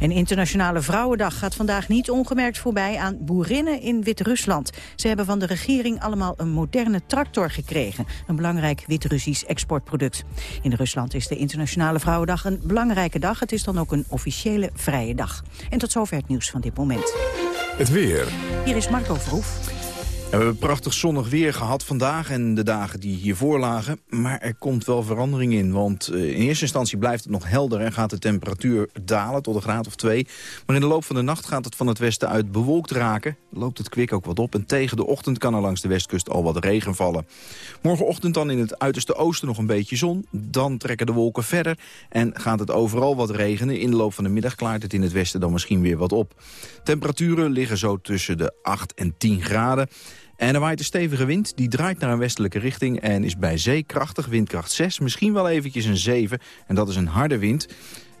En Internationale Vrouwendag gaat vandaag niet ongemerkt voorbij aan boerinnen in Wit-Rusland. Ze hebben van de regering allemaal een moderne tractor gekregen. Een belangrijk Wit-Russisch exportproduct. In Rusland is de Internationale Vrouwendag een belangrijke dag. Het is dan ook een officiële vrije dag. En tot zover het nieuws van dit moment. Het weer. Hier is Marco Verhoef. We hebben prachtig zonnig weer gehad vandaag en de dagen die hiervoor lagen. Maar er komt wel verandering in, want eh, in eerste instantie blijft het nog helder... en gaat de temperatuur dalen tot een graad of twee. Maar in de loop van de nacht gaat het van het westen uit bewolkt raken. Loopt het kwik ook wat op en tegen de ochtend kan er langs de westkust al wat regen vallen. Morgenochtend dan in het uiterste oosten nog een beetje zon. Dan trekken de wolken verder en gaat het overal wat regenen. In de loop van de middag klaart het in het westen dan misschien weer wat op. Temperaturen liggen zo tussen de 8 en 10 graden. En er waait een stevige wind, die draait naar een westelijke richting... en is bij zee krachtig, windkracht 6, misschien wel eventjes een 7. En dat is een harde wind.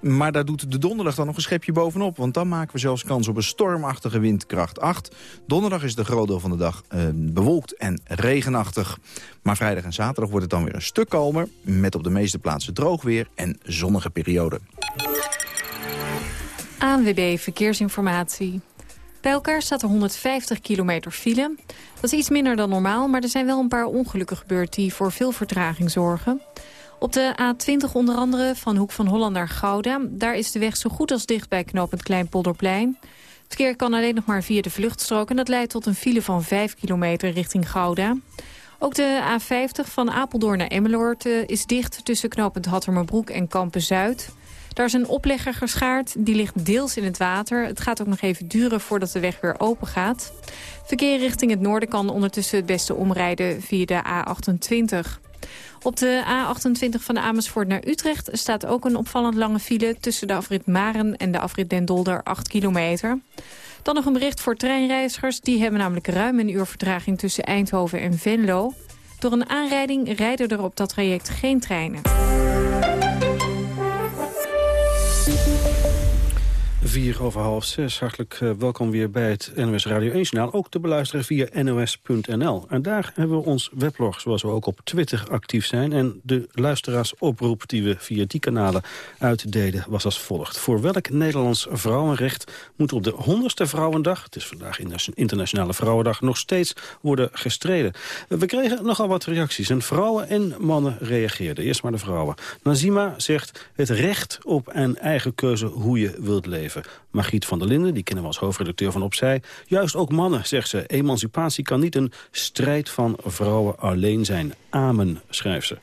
Maar daar doet de donderdag dan nog een schepje bovenop. Want dan maken we zelfs kans op een stormachtige windkracht 8. Donderdag is de groot deel van de dag eh, bewolkt en regenachtig. Maar vrijdag en zaterdag wordt het dan weer een stuk kalmer. Met op de meeste plaatsen droog weer en zonnige periode. ANWB Verkeersinformatie. Bij elkaar staat er 150 kilometer file. Dat is iets minder dan normaal, maar er zijn wel een paar ongelukken gebeurd... die voor veel vertraging zorgen. Op de A20 onder andere van Hoek van Holland naar Gouda. Daar is de weg zo goed als dicht bij knooppunt Kleinpolderplein. Het verkeer kan alleen nog maar via de vluchtstrook... en dat leidt tot een file van 5 kilometer richting Gouda. Ook de A50 van Apeldoorn naar Emmeloord eh, is dicht... tussen knooppunt Hattermerbroek en Kampen-Zuid... Daar is een oplegger geschaard, die ligt deels in het water. Het gaat ook nog even duren voordat de weg weer open gaat. Verkeer richting het noorden kan ondertussen het beste omrijden via de A28. Op de A28 van Amersfoort naar Utrecht staat ook een opvallend lange file... tussen de afrit Maren en de afrit Den Dolder, 8 kilometer. Dan nog een bericht voor treinreizigers. Die hebben namelijk ruim een uur vertraging tussen Eindhoven en Venlo. Door een aanrijding rijden er op dat traject geen treinen. Vier over half zes. Hartelijk uh, welkom weer bij het NOS Radio 1-journaal. Ook te beluisteren via nos.nl. En daar hebben we ons weblog, zoals we ook op Twitter actief zijn. En de luisteraarsoproep die we via die kanalen uitdeden was als volgt. Voor welk Nederlands vrouwenrecht moet op de 100ste Vrouwendag... het is vandaag Internationale Vrouwendag, nog steeds worden gestreden? We kregen nogal wat reacties en vrouwen en mannen reageerden. Eerst maar de vrouwen. Nazima zegt het recht op een eigen keuze hoe je wilt leven. Margriet van der Linden, die kennen we als hoofdredacteur van Opzij. Juist ook mannen, zegt ze. Emancipatie kan niet een strijd van vrouwen alleen zijn. Amen, schrijft ze.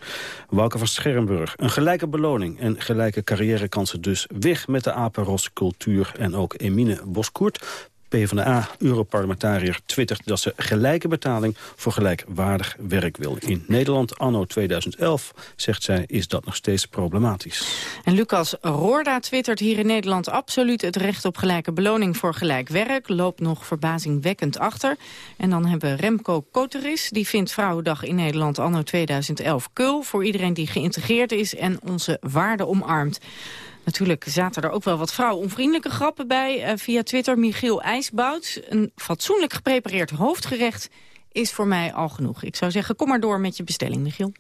Wouke van Schermburg, een gelijke beloning en gelijke carrièrekansen dus. Weg met de apenros cultuur en ook Emine Boskoert PvdA-europarlementariër twittert dat ze gelijke betaling voor gelijkwaardig werk wil. In Nederland anno 2011, zegt zij, is dat nog steeds problematisch. En Lucas Roorda twittert hier in Nederland absoluut het recht op gelijke beloning voor gelijk werk. Loopt nog verbazingwekkend achter. En dan hebben we Remco Koteris, die vindt Vrouwendag in Nederland anno 2011 kul. Voor iedereen die geïntegreerd is en onze waarden omarmt. Natuurlijk zaten er ook wel wat vrouwonvriendelijke grappen bij. Uh, via Twitter Michiel IJsbout. Een fatsoenlijk geprepareerd hoofdgerecht is voor mij al genoeg. Ik zou zeggen, kom maar door met je bestelling, Michiel.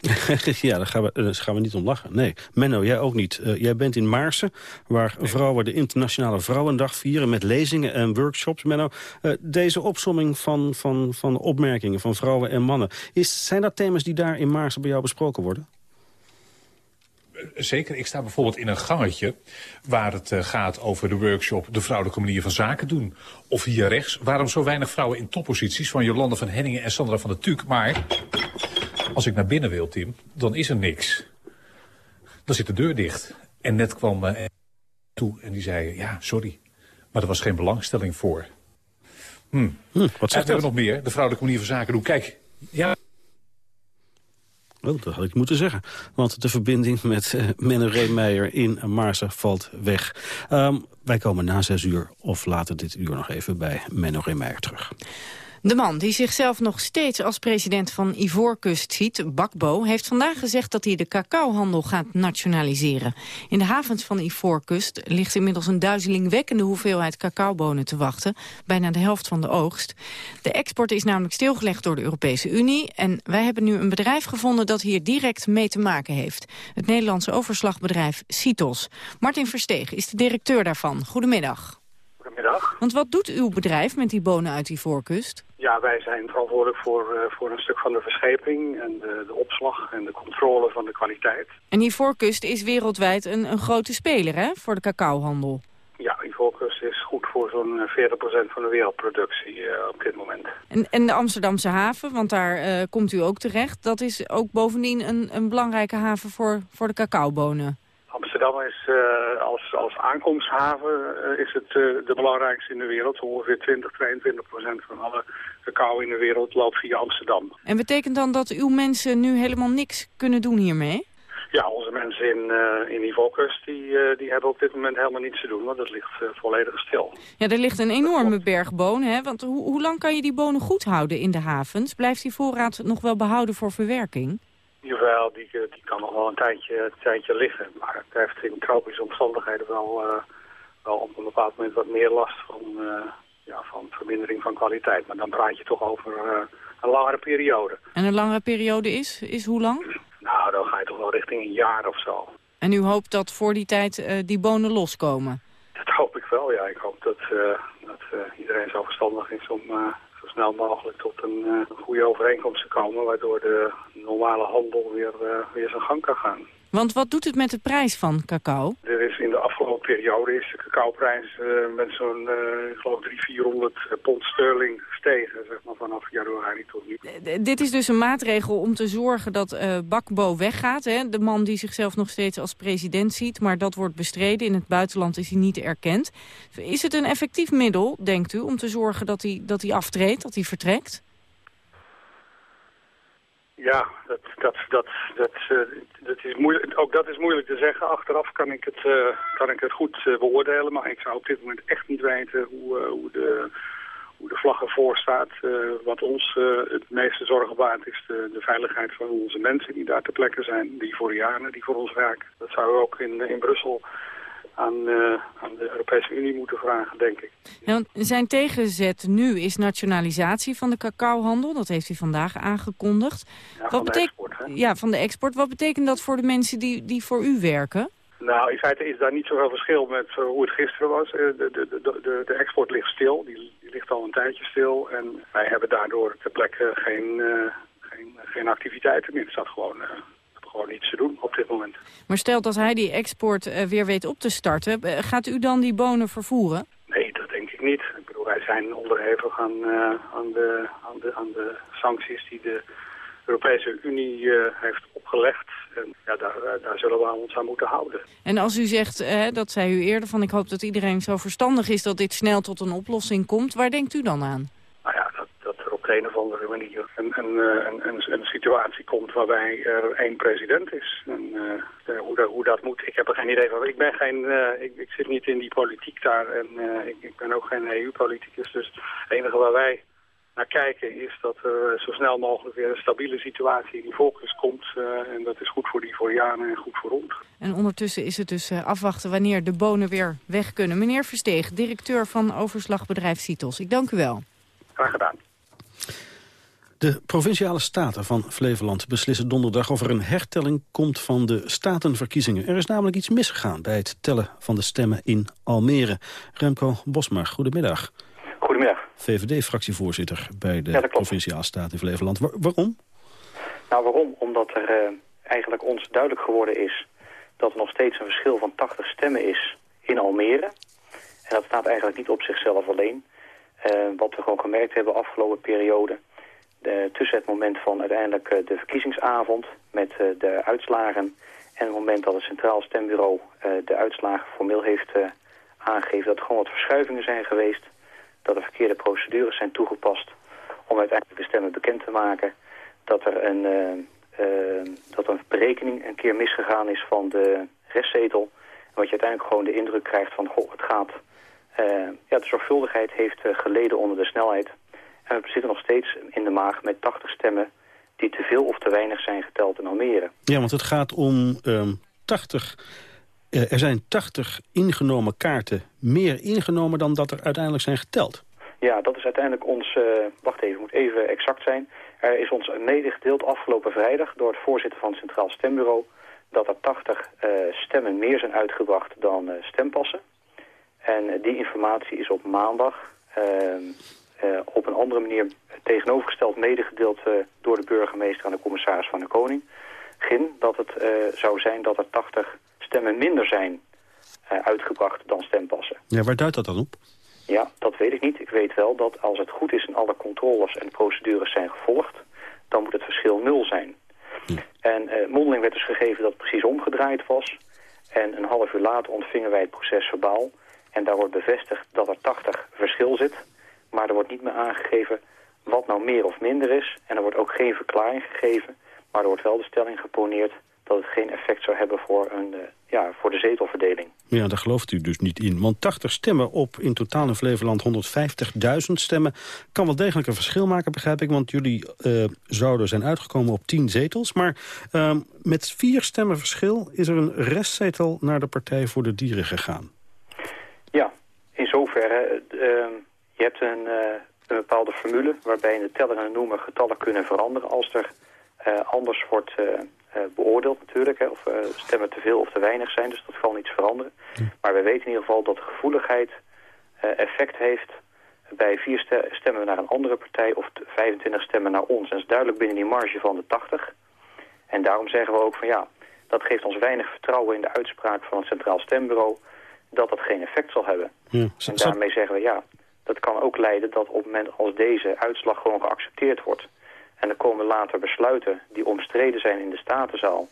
(laughs) ja, daar gaan, we, gaan we niet om lachen. Nee, Menno, jij ook niet. Uh, jij bent in Maarsen, waar vrouwen de Internationale Vrouwendag vieren... met lezingen en workshops. Menno, uh, deze opsomming van, van, van opmerkingen van vrouwen en mannen... Is, zijn dat thema's die daar in Maarsen bij jou besproken worden? Zeker, ik sta bijvoorbeeld in een gangetje waar het uh, gaat over de workshop de vrouwelijke manier van zaken doen. Of hier rechts, waarom zo weinig vrouwen in topposities van Jolande van Henningen en Sandra van der Tuuk. Maar als ik naar binnen wil, Tim, dan is er niks. Dan zit de deur dicht. En net kwam uh, toe en die zei, ja, sorry, maar er was geen belangstelling voor. Hm. Hm, wat zegt we nog meer, de vrouwelijke manier van zaken doen. Kijk, ja... Dat had ik moeten zeggen. Want de verbinding met uh, Menno Reemeijer in Maarsen valt weg. Um, wij komen na zes uur of later dit uur nog even bij Menno Reemeijer terug. De man die zichzelf nog steeds als president van Ivoorkust ziet, Bakbo, heeft vandaag gezegd dat hij de cacaohandel gaat nationaliseren. In de havens van Ivoorkust ligt inmiddels een duizelingwekkende hoeveelheid cacaobonen te wachten, bijna de helft van de oogst. De export is namelijk stilgelegd door de Europese Unie en wij hebben nu een bedrijf gevonden dat hier direct mee te maken heeft. Het Nederlandse overslagbedrijf Citos. Martin Verstegen is de directeur daarvan. Goedemiddag. Goedemiddag. Want wat doet uw bedrijf met die bonen uit Ivoorkust? Ja, wij zijn verantwoordelijk voor, uh, voor een stuk van de verscheping en de, de, opslag en de controle van de kwaliteit. En Ivoorkust is wereldwijd een, een grote speler hè, voor de cacaohandel? Ja, Ivoorkust is goed voor zo'n 40% van de wereldproductie uh, op dit moment. En, en de Amsterdamse haven, want daar uh, komt u ook terecht, dat is ook bovendien een, een belangrijke haven voor, voor de cacaobonen. Amsterdam is uh, als, als aankomsthaven uh, is het uh, de belangrijkste in de wereld. Ongeveer 20, 22 procent van alle cacao in de wereld loopt via Amsterdam. En betekent dan dat uw mensen nu helemaal niks kunnen doen hiermee? Ja, onze mensen in, in Ivoorkust die, die hebben op dit moment helemaal niets te doen, want dat ligt volledig stil. Ja, er ligt een enorme berg bonen, hè? want ho hoe lang kan je die bonen goed houden in de havens? Blijft die voorraad nog wel behouden voor verwerking? Jawel, die, die kan nog wel een tijdje, een tijdje liggen. Maar het heeft in tropische omstandigheden wel, uh, wel op een bepaald moment wat meer last van, uh, ja, van vermindering van kwaliteit. Maar dan praat je toch over uh, een langere periode. En een langere periode is? Is hoe lang? Nou, dan ga je toch wel richting een jaar of zo. En u hoopt dat voor die tijd die bonen loskomen? Dat hoop ik wel, ja. Ik hoop dat, dat iedereen zo verstandig is om snel mogelijk tot een uh, goede overeenkomst te komen... waardoor de normale handel weer, uh, weer zijn gang kan gaan. Want wat doet het met de prijs van cacao? Er is in de afgelopen periode is de cacaoprijs uh, met zo'n, uh, ik geloof, 300, 400 pond sterling gestegen, zeg maar, vanaf januari tot nu. Dit is dus een maatregel om te zorgen dat Bakbo weggaat, hè? de man die zichzelf nog steeds als president ziet, maar dat wordt bestreden. In het buitenland is hij niet erkend. Is het een effectief middel, denkt u, om te zorgen dat hij, dat hij aftreedt, dat hij vertrekt? Ja, dat, dat, dat, dat, uh, dat is moeilijk, ook dat is moeilijk te zeggen. Achteraf kan ik het, uh, kan ik het goed uh, beoordelen, maar ik zou op dit moment echt niet weten hoe, hoe, de, hoe de vlag ervoor staat. wat ons het meeste zorgen baart is de, de, veiligheid van onze mensen die daar ter plekke zijn, die Ivorianen die voor ons werken. Dat zou ook in, in Brussel aan, eh, aan de Europese Unie moeten vragen, denk ik. Ja, zijn tegenzet nu is nationalisatie van de cacaohandel. Dat heeft hij vandaag aangekondigd. Ja, van de export, hè? Ja, van de export. Wat betekent dat voor de mensen die, die voor u werken? Nou, in feite is daar niet zoveel verschil met eh, hoe het gisteren was. Eh, de, de, de, de, de export ligt stil, die, ligt al een tijdje stil. En wij hebben daardoor ter plekke geen, geen, geen activiteiten meer. Er staat gewoon, gewoon niets te doen op dit moment. Maar stelt als hij die export eh, weer weet op te starten... eh, gaat u dan die bonen vervoeren? Nee, dat denk ik niet. Ik bedoel, wij zijn onderhevig aan, eh, aan, de, aan, de, aan de sancties die de Europese Unie heeft opgelegd. En ja, daar, daar zullen we ons aan moeten houden. En als u zegt, dat zei u eerder, van ik hoop dat iedereen zo verstandig is... dat dit snel tot een oplossing komt, waar denkt u dan aan? Nou ja, dat, dat er op de een of andere manier een, een, eh, een, een, een situatie komt waarbij er één president is. En, eh, de- hoe, dat, hoe dat moet, ik heb er geen idee van. Ik ben geen, eh, ik, ik zit niet in die politiek daar en eh, ik, ik ben ook geen EU-politicus. Dus het enige waar wij naar kijken is dat er eh, zo snel mogelijk weer een stabiele situatie in die volkers komt. eh, en dat is goed voor die Vorianen en goed voor ons. En ondertussen is het dus eh, afwachten wanneer de bonen weer weg kunnen. Meneer Versteeg, directeur van overslagbedrijf Citos. Ik dank u wel. Graag gedaan. De Provinciale Staten van Flevoland beslissen donderdag of er een hertelling komt van de statenverkiezingen. Er is namelijk iets misgegaan bij het tellen van de stemmen in Almere. Remco Bosma, goedemiddag. Goedemiddag. VVD-fractievoorzitter bij de Ja. Provinciale Staten in Flevoland. Wa- waarom? Nou, waarom? Omdat er eh, eigenlijk ons duidelijk geworden is dat er nog steeds een verschil van 80 stemmen is in Almere. En dat staat eigenlijk niet op zichzelf alleen. Eh, wat we gewoon gemerkt hebben afgelopen periode. Tussen het moment van uiteindelijk eh, de verkiezingsavond met eh, de uitslagen... en het moment dat het Centraal Stembureau eh, de uitslagen formeel heeft aangegeven... dat er gewoon wat verschuivingen zijn geweest. Dat er verkeerde procedures zijn toegepast om uiteindelijk de stemmen bekend te maken dat er een, dat een berekening een keer misgegaan is van de restzetel. En wat je uiteindelijk gewoon de indruk krijgt van, goh, het gaat... ja, de zorgvuldigheid heeft geleden onder de snelheid. En we zitten nog steeds in de maag met 80 stemmen die te veel of te weinig zijn geteld in Almere. Ja, want het gaat om ehm 80... eh, er zijn 80 ingenomen kaarten meer ingenomen dan dat er uiteindelijk zijn geteld. Ja, dat is uiteindelijk ons... eh, wacht even, moet even exact zijn. Er is ons medegedeeld afgelopen vrijdag door het voorzitter van het Centraal Stembureau... dat er 80 eh, stemmen meer zijn uitgebracht dan stempassen. En die informatie is op maandag eh, op een andere manier tegenovergesteld medegedeeld eh, door de burgemeester aan de commissaris van de Koning. Gin dat het eh, zou zijn dat er 80 stemmen minder zijn uitgebracht dan stempassen. Ja, waar duidt dat dan op? Ja, dat weet ik niet. Ik weet wel dat als het goed is en alle controles en procedures zijn gevolgd, dan moet het verschil nul zijn. En eh mondeling werd dus gegeven dat het precies omgedraaid was. En een half uur later ontvingen wij het proces verbaal. En daar wordt bevestigd dat er 80 verschil zit. Maar er wordt niet meer aangegeven wat nou meer of minder is. En er wordt ook geen verklaring gegeven. Maar er wordt wel de stelling geponeerd dat het geen effect zou hebben voor, een, eh, ja, voor de zetelverdeling. Ja, daar gelooft u dus niet in. Want 80 stemmen op in totaal in Flevoland 150.000 stemmen... kan wel degelijk een verschil maken, begrijp ik. Want jullie eh, zouden zijn uitgekomen op 10 zetels. Maar ehm, met vier stemmen verschil is er een restzetel naar de Partij voor de Dieren gegaan. Ja, in zoverre. Je hebt een, eh, een bepaalde formule waarbij in de teller en de noemer getallen kunnen veranderen als er eh, anders wordt eh, beoordeeld natuurlijk. Hè, of stemmen te veel of te weinig zijn, dus dat kan niets veranderen. Maar we weten in ieder geval dat de gevoeligheid effect heeft bij vier ste- stemmen naar een andere partij of t- 25 stemmen naar ons. En dat is duidelijk binnen die marge van de 80. En daarom zeggen we ook van ja, dat geeft ons weinig vertrouwen in de uitspraak van het Centraal Stembureau dat dat geen effect zal hebben. Ja. En daarmee zeggen we ja, dat kan ook leiden dat op het moment als deze uitslag gewoon geaccepteerd wordt. En er komen later besluiten die omstreden zijn in de Statenzaal.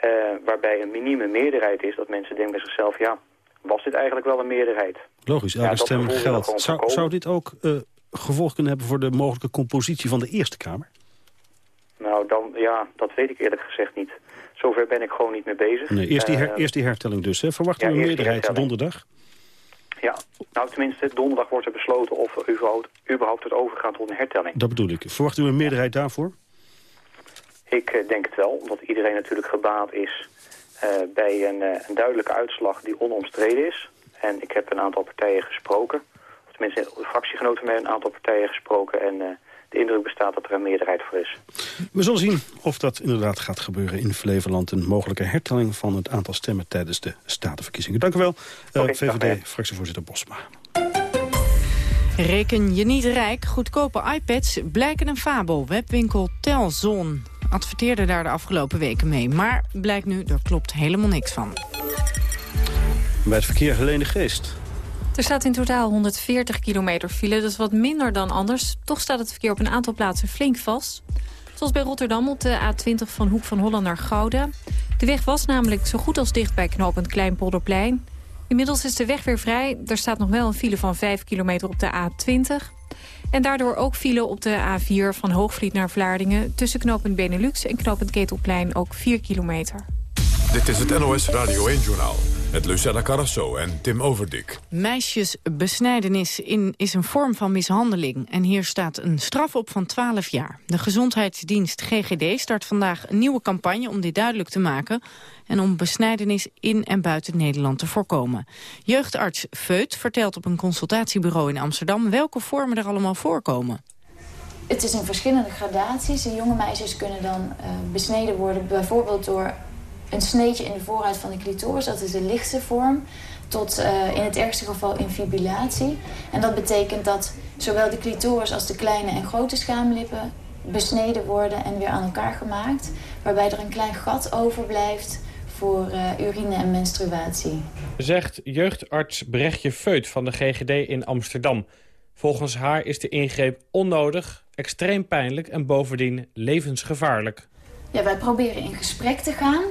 eh, waarbij een minieme meerderheid is dat mensen denken bij zichzelf, ja, was dit eigenlijk wel een meerderheid? Logisch, Ja, elke dat stem geldt. Zou, zou dit ook eh, gevolg kunnen hebben voor de mogelijke compositie van de Eerste Kamer? Nou, dan, ja, dat weet ik eerlijk gezegd niet. Zover ben ik gewoon niet mee bezig. Nee, eerst, die her- Eh, eerst die hertelling dus. Hè? Verwachten ja, we een meerderheid donderdag? Ja, nou tenminste, donderdag wordt er besloten of er überhaupt, überhaupt het overgaat tot een hertelling. Dat bedoel ik. Verwacht u een meerderheid daarvoor? Ik eh, denk het wel, omdat iedereen natuurlijk gebaat is bij een, een duidelijke uitslag die onomstreden is. En ik heb een aantal partijen gesproken. Of tenminste, fractiegenoten met een aantal partijen gesproken. En de indruk bestaat dat er een meerderheid voor is. We zullen zien of dat inderdaad gaat gebeuren in Flevoland. Een mogelijke hertelling van het aantal stemmen tijdens de statenverkiezingen. Dank u wel, uh, VVD-fractievoorzitter Bosma. Reken je niet rijk, goedkope iPads blijken een fabel. Webwinkel Telzon adverteerde daar de afgelopen weken mee. Maar blijkt nu, er klopt helemaal niks van. Bij het verkeer Helene Geest. Er staat in totaal 140 kilometer file, dat is wat minder dan anders. Toch staat het verkeer op een aantal plaatsen flink vast. Zoals bij Rotterdam op de A20 van Hoek van Holland naar Gouda. De weg was namelijk zo goed als dicht bij knooppunt Kleinpolderplein. Inmiddels is de weg weer vrij. Er staat nog wel een file van 5 kilometer op de A20. En daardoor ook file op de A4 van Hoogvliet naar Vlaardingen... tussen knooppunt Benelux en knooppunt Ketelplein ook 4 kilometer. Dit is het NOS Radio 1-journaal met Lucella Carrasso en Tim Overdik. Meisjesbesnijdenis in, is een vorm van mishandeling. En hier staat een straf op van 12 jaar. De gezondheidsdienst GGD start vandaag een nieuwe campagne om dit duidelijk te maken. En om besnijdenis in en buiten Nederland te voorkomen. Jeugdarts Feut vertelt op een consultatiebureau in Amsterdam... welke vormen er allemaal voorkomen. Het is in verschillende gradaties. De jonge meisjes kunnen dan uh, besneden worden bijvoorbeeld door een sneetje in de voorruit van de clitoris. Dat is de lichtste vorm. Tot uh, in het ergste geval infibulatie. En dat betekent dat zowel de clitoris als de kleine en grote schaamlippen besneden worden en weer aan elkaar gemaakt. Waarbij er een klein gat overblijft voor uh, urine en menstruatie. Zegt jeugdarts Brechtje Feut van de GGD in Amsterdam. Volgens haar is de ingreep onnodig, extreem pijnlijk en bovendien levensgevaarlijk. Ja, wij proberen in gesprek te gaan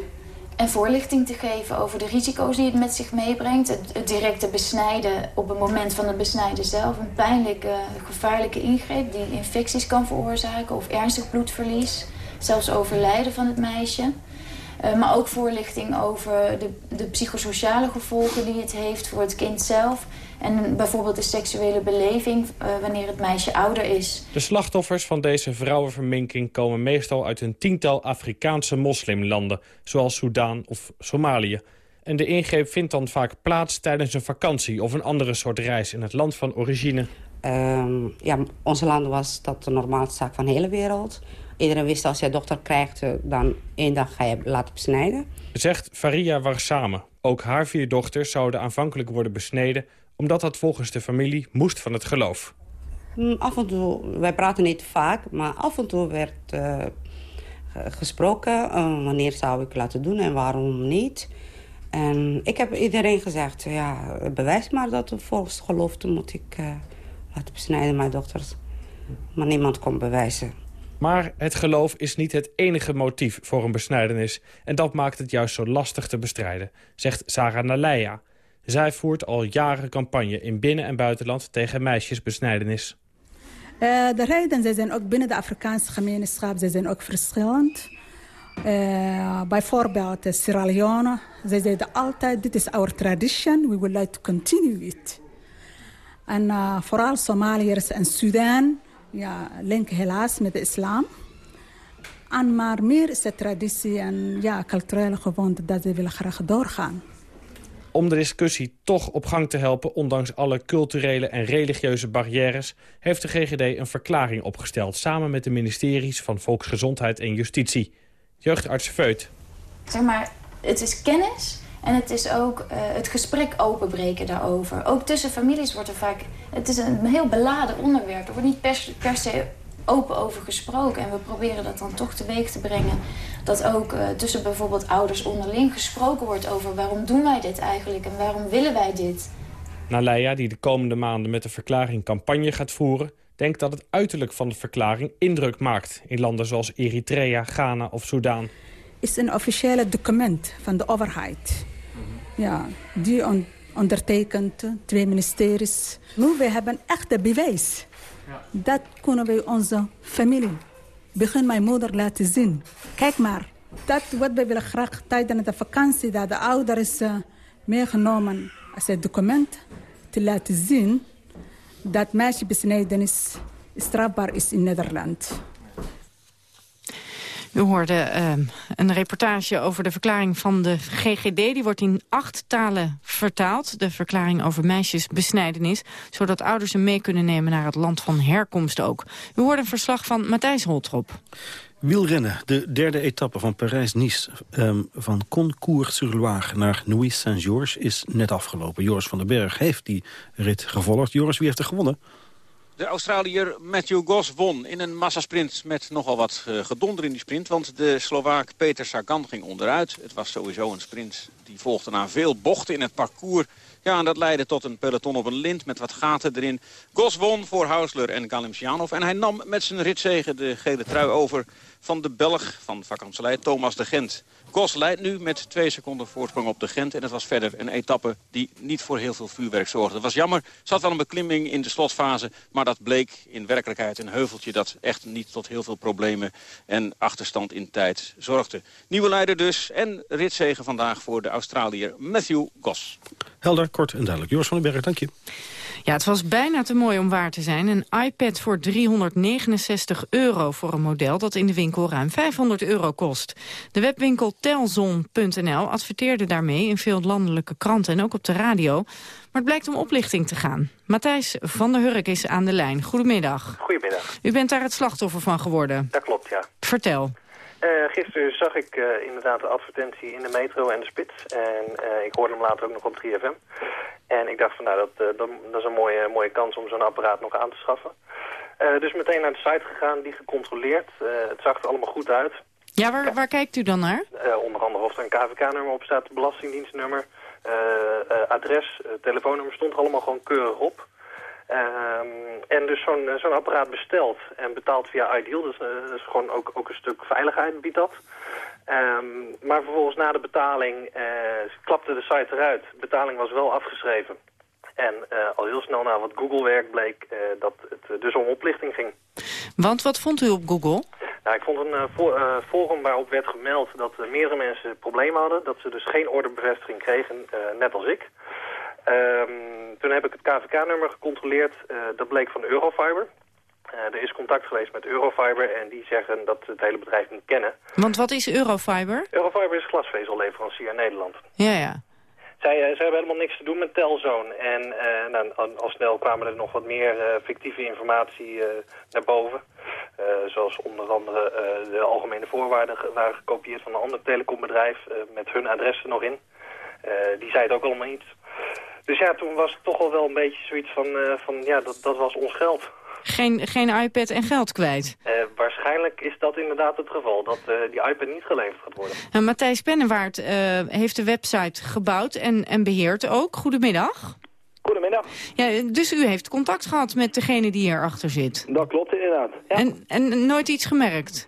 en voorlichting te geven over de risico's die het met zich meebrengt. Het, directe besnijden op het moment van het besnijden zelf. Een pijnlijke, gevaarlijke ingreep die infecties kan veroorzaken of ernstig bloedverlies. Zelfs overlijden van het meisje. Uh, maar ook voorlichting over de, de psychosociale gevolgen die het heeft voor het kind zelf. En bijvoorbeeld de seksuele beleving uh, wanneer het meisje ouder is. De slachtoffers van deze vrouwenverminking komen meestal uit een tiental Afrikaanse moslimlanden, zoals Soudaan of Somalië. En de ingreep vindt dan vaak plaats tijdens een vakantie of een andere soort reis in het land van origine. Uh, ja, onze land was dat de normaalste zaak van de hele wereld. Iedereen wist als je dochter krijgt, eh, dan één dag ga je laten besnijden. Zegt Faria Warsame. Ook haar vier dochters zouden aanvankelijk worden besneden omdat dat volgens de familie moest van het geloof. Hm, af en toe, wij praten niet vaak, maar af en toe werd uh, gesproken... Uh, wanneer zou ik laten doen en waarom niet. En ik heb iedereen gezegd, ja, bewijs maar dat volgens geloof... moet ik uh, laten besnijden, mijn dochters. Maar niemand kon bewijzen. Maar het geloof is niet het enige motief voor een besnijdenis. En dat maakt het juist zo lastig te bestrijden, zegt Sarah Naleya. Zij voert al jaren campagne in binnen- en buitenland tegen meisjesbesnijdenis. Uh, de redenen zijn ook binnen de Afrikaanse gemeenschap ze zijn ook verschillend. Uh, bijvoorbeeld Sierra Leone. Zij zeiden altijd, dit is our tradition, we would like to continue it. En uh, vooral Somaliërs en Sudan, ja, link helaas met de islam. En maar meer is de traditie en ja, culturele gewoonte dat ze willen graag doorgaan. Om de discussie toch op gang te helpen, ondanks alle culturele en religieuze barrières, heeft de GGD een verklaring opgesteld, samen met de ministeries van Volksgezondheid en Justitie. Jeugdarts Feut. Zeg maar, het is kennis en het is ook uh, het gesprek openbreken daarover. Ook tussen families wordt er vaak... Het is een heel beladen onderwerp. Er wordt niet per, per se open over gesproken. En we proberen dat dan toch teweeg te brengen. Dat ook uh, tussen bijvoorbeeld ouders onderling gesproken wordt over... waarom doen wij dit eigenlijk en waarom willen wij dit? Naleya, die de komende maanden met de verklaring campagne gaat voeren... denkt dat het uiterlijk van de verklaring indruk maakt... in landen zoals Eritrea, Ghana of Soudaan. Het is een officiële document van de overheid. Ja, die on ondertekent twee ministeries. Nu, we hebben echt bewijs dat kunnen wij onze familie, begin mijn moeder laten zien. Kijk maar, dat wat wij willen graag tijdens de vakantie, dat de ouder is uh, meegenomen als een document te laten zien dat meisjebesnijdenis strafbaar is in Nederland. U hoorde uh, een reportage over de verklaring van de GGD. Die wordt in acht talen vertaald. De verklaring over meisjesbesnijdenis. Zodat ouders hem mee kunnen nemen naar het land van herkomst ook. U hoorde een verslag van Matthijs Holtrop. Wielrennen, de derde etappe van Parijs-Nice... Um, van Concours-sur-Loire naar Nuits-Saint-Georges is net afgelopen. Joris van den Berg heeft die rit gevolgd. Joris, wie heeft er gewonnen? De Australiër Matthew Goss won in een massasprint met nogal wat uh, gedonder in die sprint. Want de Slovaak Peter Sagan ging onderuit. Het was sowieso een sprint die volgde na veel bochten in het parcours. Ja, en dat leidde tot een peloton op een lint met wat gaten erin. Gos won voor Hausler en Galimcianov. En hij nam met zijn ritzegen de gele trui over van de Belg van vakantselij Thomas de Gent. Kos leidt nu met twee seconden voorsprong op de Gent. En het was verder een etappe die niet voor heel veel vuurwerk zorgde. Het was jammer. Er zat wel een beklimming in de slotfase. Maar dat bleek in werkelijkheid een heuveltje dat echt niet tot heel veel problemen en achterstand in tijd zorgde. Nieuwe leider dus. En ritzegen vandaag voor de Australiër Matthew Goss. Helder, kort en duidelijk. Joris van den Berg, dank je. Ja, het was bijna te mooi om waar te zijn. Een iPad voor 369 euro voor een model dat in de winkel ruim 500 euro kost. De webwinkel telzon.nl adverteerde daarmee in veel landelijke kranten en ook op de radio. Maar het blijkt om oplichting te gaan. Matthijs van der Hurk is aan de lijn. Goedemiddag. Goedemiddag. U bent daar het slachtoffer van geworden. Dat klopt, ja. Vertel. Uh, gisteren zag ik uh, inderdaad de advertentie in de metro en de spits. En uh, ik hoorde hem later ook nog op 3FM. En ik dacht van nou, dat, dat, dat is een mooie, mooie kans om zo'n apparaat nog aan te schaffen. dus meteen naar de site gegaan, die gecontroleerd. het zag er allemaal goed uit. Ja, waar, waar kijkt u dan naar? onder andere of er een KVK-nummer op staat, belastingdienstnummer, adres, telefoonnummer stond allemaal gewoon keurig op. Um, en dus zo'n zo'n apparaat bestelt en betaalt via Ideal. Dus, uh, dat is gewoon ook, ook een stuk veiligheid biedt dat. Um, maar vervolgens na de betaling uh, klapte de site eruit. De betaling was wel afgeschreven. En uh, al heel snel na wat Google-werk bleek dat het dus om oplichting ging. Want wat vond u op Google? Nou, ik vond een for, forum waarop werd gemeld dat meerdere mensen problemen hadden. Dat ze dus geen orderbevestiging kregen, net als ik. Um, toen heb ik het KVK-nummer gecontroleerd. Uh, dat bleek van Eurofiber. Uh, er is contact geweest met Eurofiber en die zeggen dat ze het hele bedrijf niet kennen. Want wat is Eurofiber? Eurofiber is glasvezelleverancier in Nederland. Ja, ja. Zij, uh, zij hebben helemaal niks te doen met Telzone. En uh, nou, al, snel kwamen er nog wat meer fictieve informatie naar boven. zoals onder andere de algemene voorwaarden waren gekopieerd van een ander telecombedrijf met hun adressen nog in. die zei het ook allemaal niet. Dus ja, toen was het toch al wel een beetje zoiets van, uh, van ja, dat, dat was ons geld. Geen, geen iPad en geld kwijt? Uh, waarschijnlijk is dat inderdaad het geval, dat uh, die iPad niet geleverd gaat worden. En Matthijs Pennenwaard heeft de website gebouwd en, en beheert ook. Goedemiddag. Goedemiddag. Ja, dus u heeft contact gehad met degene die hierachter zit? Dat klopt inderdaad. Ja. En, en nooit iets gemerkt?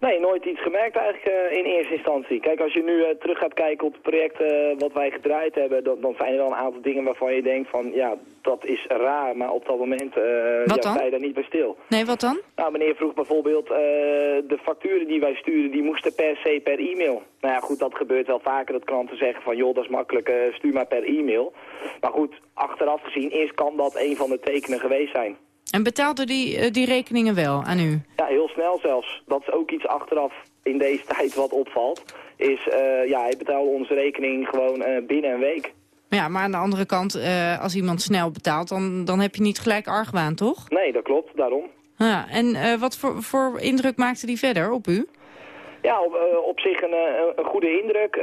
Nee, nooit iets gemerkt eigenlijk uh, in eerste instantie. Kijk, als je nu uh, terug gaat kijken op het project uh, wat wij gedraaid hebben, dan, dan, zijn er wel een aantal dingen waarvan je denkt van, ja, dat is raar, maar op dat moment ja, sta je daar niet bij stil. Nee, wat dan? Nou, meneer vroeg bijvoorbeeld, de facturen die wij sturen, die moesten per se per e-mail. Nou ja, goed, dat gebeurt wel vaker dat klanten zeggen van, joh, dat is makkelijk, stuur maar per e-mail. Maar goed, achteraf gezien, eerst kan dat een van de tekenen geweest zijn. En betaalde die, die rekeningen wel aan u? Ja, heel snel zelfs. Dat is ook iets achteraf in deze (laughs) tijd wat opvalt. Is, uh, ja, hij betaalde onze rekening gewoon uh, binnen een week. Ja, maar aan de andere kant, uh, als iemand snel betaalt, dan, dan heb je niet gelijk argwaan, toch? Nee, dat klopt, daarom. Ja, en wat voor, voor indruk maakte die verder op u? Ja, op, op zich een, een, goede indruk.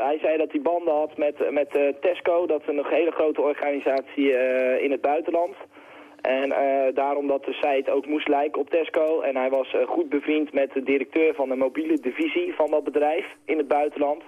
hij zei dat hij banden had met, met Tesco, dat is een hele grote organisatie in het buitenland. En uh, daarom dat de site ook moest lijken op Tesco. En hij was uh, goed bevriend met de directeur van de mobiele divisie van dat bedrijf in het buitenland.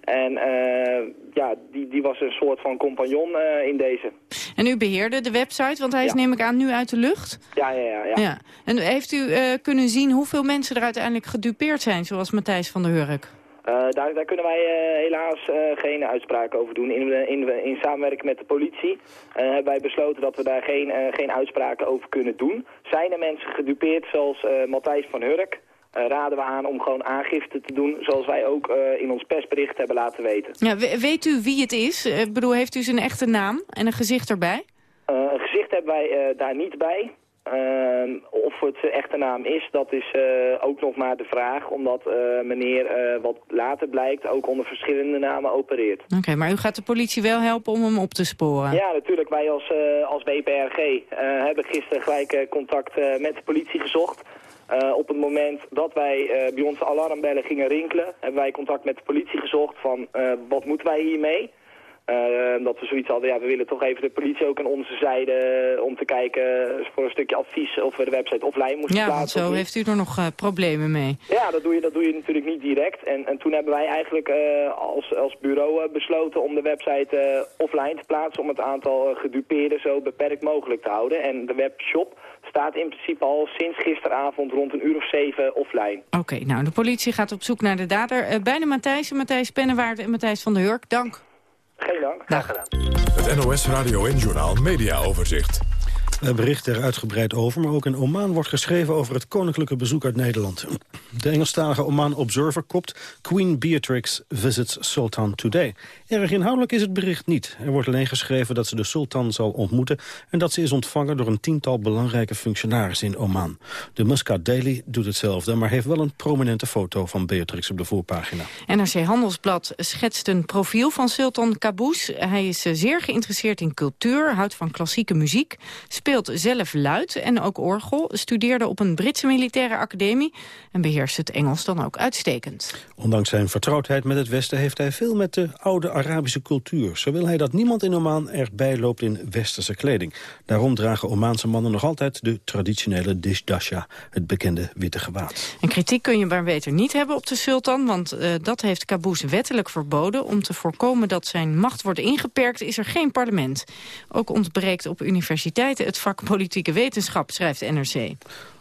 En uh, ja, die, die was een soort van compagnon in deze. En u beheerde de website, want hij is neem ik aan nu uit de lucht? Ja, ja, ja. ja. ja. En heeft u kunnen zien hoeveel mensen er uiteindelijk gedupeerd zijn, zoals Matthijs van der Hurk? Uh, daar, daar, kunnen wij uh, helaas uh, geen uitspraak over doen. In, in, in samenwerking met de politie hebben wij besloten dat we daar geen, geen uitspraken over kunnen doen. Zijn er mensen gedupeerd zoals Matthijs van Hurk, raden we aan om gewoon aangifte te doen... zoals wij ook in ons persbericht hebben laten weten. Ja, weet u wie het is? Ik bedoel, heeft u zijn echte naam en een gezicht erbij? een gezicht hebben wij daar niet bij. Ehm, of het zijn echte naam is, dat is eh, ook nog maar de vraag. Omdat eh, meneer, eh, wat later blijkt, ook onder verschillende namen opereert. Oké, maar u gaat de politie wel helpen om hem op te sporen? Ja, natuurlijk. Wij als, als WPRG hebben gisteren gelijk contact met de politie gezocht. op het moment dat wij bij ons alarmbellen gingen rinkelen... hebben wij contact met de politie gezocht van wat moeten wij hiermee... Uh, dat we zoiets hadden, ja, we willen toch even de politie ook aan onze zijde eh, om te kijken voor een stukje advies of we de website offline moesten ja, plaatsen. Ja, zo heeft u er nog uh, problemen mee. Ja, dat doe je, dat doe je natuurlijk niet direct. En, en toen hebben wij eigenlijk uh, als, als bureau besloten om de website offline te plaatsen om het aantal gedupeerden zo beperkt mogelijk te houden. En de webshop staat in principe al sinds gisteravond rond een uur of zeven offline. Oké, nou de politie gaat op zoek naar de dader. bijna Matthijs, Matthijs Pennenwaard en Matthijs van der Hurk, dank. Geen dank, graag gedaan. Het NOS Radio en Journal Media Overzicht. Berichten er uitgebreid over, maar ook in Oman wordt geschreven over het koninklijke bezoek uit Nederland. De Engelstalige Oman Observer kopt Queen Beatrix visits Sultan today. Erg inhoudelijk is het bericht niet. Er wordt alleen geschreven dat ze de sultan zal ontmoeten en dat ze is ontvangen door een tiental belangrijke functionarissen in Oman. De Muscat Daily doet hetzelfde, maar heeft wel een prominente foto van Beatrix op de voorpagina. NRC Handelsblad schetst een profiel van Sultan Qaboos. Hij is zeer geïnteresseerd in cultuur, houdt van klassieke muziek, speelt zelf luid en ook orgel, studeerde op een Britse militaire academie en beheerst het Engels dan ook uitstekend. Ondanks zijn vertrouwdheid met het Westen heeft hij veel met de oude Arabische cultuur. Zo wil hij dat niemand in Oman erbij loopt in westerse kleding. Daarom dragen Omaanse mannen nog altijd de traditionele dishdasha, het bekende witte gewaad. En kritiek kun je maar beter niet hebben op de sultan, want uh, dat heeft Qaboos wettelijk verboden. Om te voorkomen dat zijn macht wordt ingeperkt is er geen parlement. Ook ontbreekt op universiteiten het vak politieke wetenschap, schrijft NRC.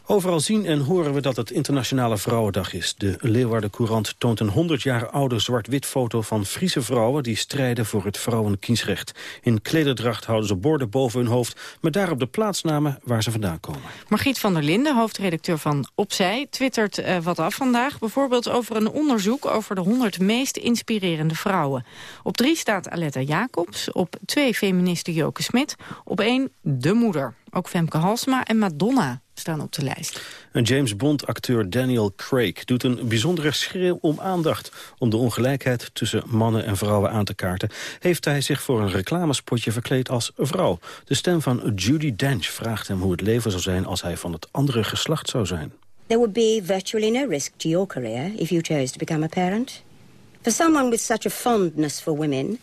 Overal zien en horen we dat het Internationale Vrouwendag is. De Leeuwarden Courant toont een 100 jaar oude zwart-wit foto van Friese vrouwen... die strijden voor het vrouwenkiesrecht. In klederdracht houden ze borden boven hun hoofd... met daarop de plaatsnamen waar ze vandaan komen. Margriet van der Linden, hoofdredacteur van Opzij... twittert uh, wat af vandaag, bijvoorbeeld over een onderzoek... over de 100 meest inspirerende vrouwen. Op drie staat Aletta Jacobs, op twee feministe Joke Smit... op één de moeder. Ook Femke Halsma en Madonna staan op de lijst. Een James Bond-acteur Daniel Craig doet een bijzondere schreeuw om aandacht. Om de ongelijkheid tussen mannen en vrouwen aan te kaarten... heeft hij zich voor een reclamespotje verkleed als vrouw. De stem van Judy Dench vraagt hem hoe het leven zou zijn... als hij van het andere geslacht zou zijn. There would be virtually no risk to your career if you chose to become a parent. For someone with such a fondness for women...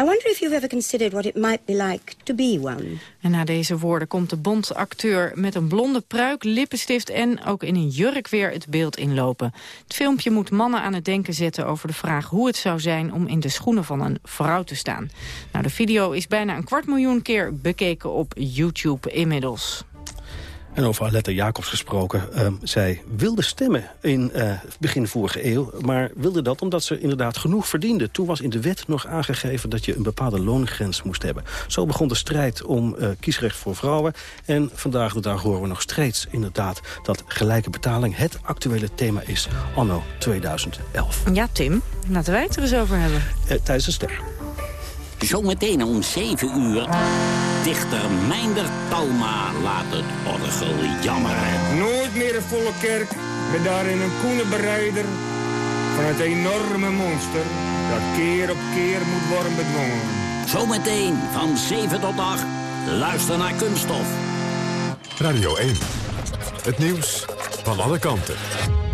I wonder if you've ever considered what it might be like to be one. En na deze woorden komt de Bond-acteur met een blonde pruik, lippenstift en ook in een jurk weer het beeld inlopen. Het filmpje moet mannen aan het denken zetten over de vraag hoe het zou zijn om in de schoenen van een vrouw te staan. Nou, de video is bijna een kwart miljoen keer bekeken op YouTube inmiddels. En over Aletta Jacobs gesproken. Uh, zij wilde stemmen in uh, begin vorige eeuw. Maar wilde dat omdat ze inderdaad genoeg verdiende. Toen was in de wet nog aangegeven dat je een bepaalde loongrens moest hebben. Zo begon de strijd om uh, kiesrecht voor vrouwen. En vandaag de dag horen we nog steeds inderdaad... dat gelijke betaling het actuele thema is anno 2011. Ja, Tim, laten wij het er eens over hebben. tijdens de ster. Zometeen om 7 uur. Dichter Mijnder Talma laat het orgel jammeren. Nooit meer een volle kerk met daarin een koene bereider van het enorme monster dat keer op keer moet worden bedwongen. Zometeen van 7 tot 8. Luister naar Kunststof. Radio 1. Het nieuws van alle kanten.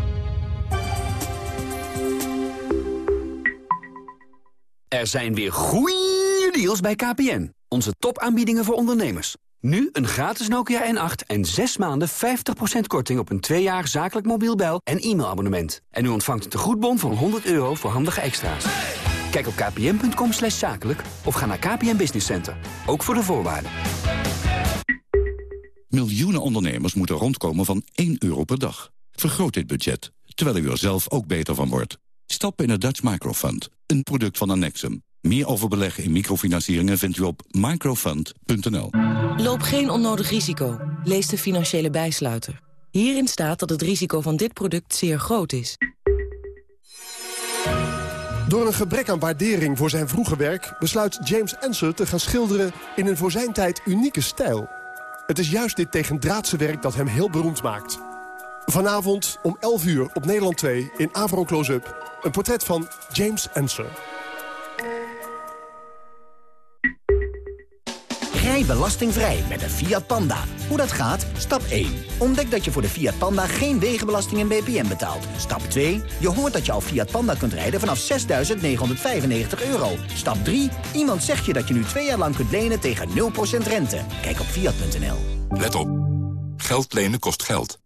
Er zijn weer goeie deals bij KPN. Onze topaanbiedingen voor ondernemers. Nu een gratis Nokia N8 en 6 maanden 50% korting op een 2 jaar zakelijk mobiel bel- en e-mailabonnement. En u ontvangt een tegoedbon van 100 euro voor handige extra's. Kijk op kpn.com slash zakelijk of ga naar KPN Business Center. Ook voor de voorwaarden. Miljoenen ondernemers moeten rondkomen van 1 euro per dag. Vergroot dit budget, terwijl u er zelf ook beter van wordt. Stap in het Dutch Microfund, een product van Annexum. Meer over beleggen in microfinancieringen vindt u op microfund.nl. Loop geen onnodig risico. Lees de financiële bijsluiter. Hierin staat dat het risico van dit product zeer groot is. Door een gebrek aan waardering voor zijn vroege werk... besluit James Ensor te gaan schilderen in een voor zijn tijd unieke stijl. Het is juist dit tegendraadse werk dat hem heel beroemd maakt. Vanavond om 11 uur op Nederland 2 in Avro Close-up... een portret van James Ensor. Rij belastingvrij met een Fiat Panda. Hoe dat gaat? Stap 1. Ontdek dat je voor de Fiat Panda geen wegenbelasting en BPM betaalt. Stap 2. Je hoort dat je al Fiat Panda kunt rijden vanaf 6.995 euro. Stap 3. Iemand zegt je dat je nu twee jaar lang kunt lenen tegen 0% rente. Kijk op Fiat.nl. Let op. Geld lenen kost geld.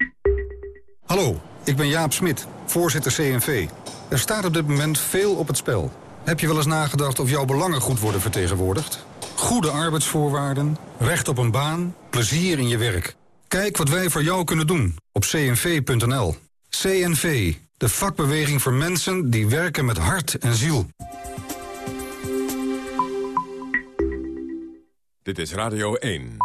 Hallo, ik ben Jaap Smit, voorzitter CNV. Er staat op dit moment veel op het spel. Heb je wel eens nagedacht of jouw belangen goed worden vertegenwoordigd? Goede arbeidsvoorwaarden, recht op een baan, plezier in je werk. Kijk wat wij voor jou kunnen doen op cnv.nl. CNV, de vakbeweging voor mensen die werken met hart en ziel. Dit is Radio 1.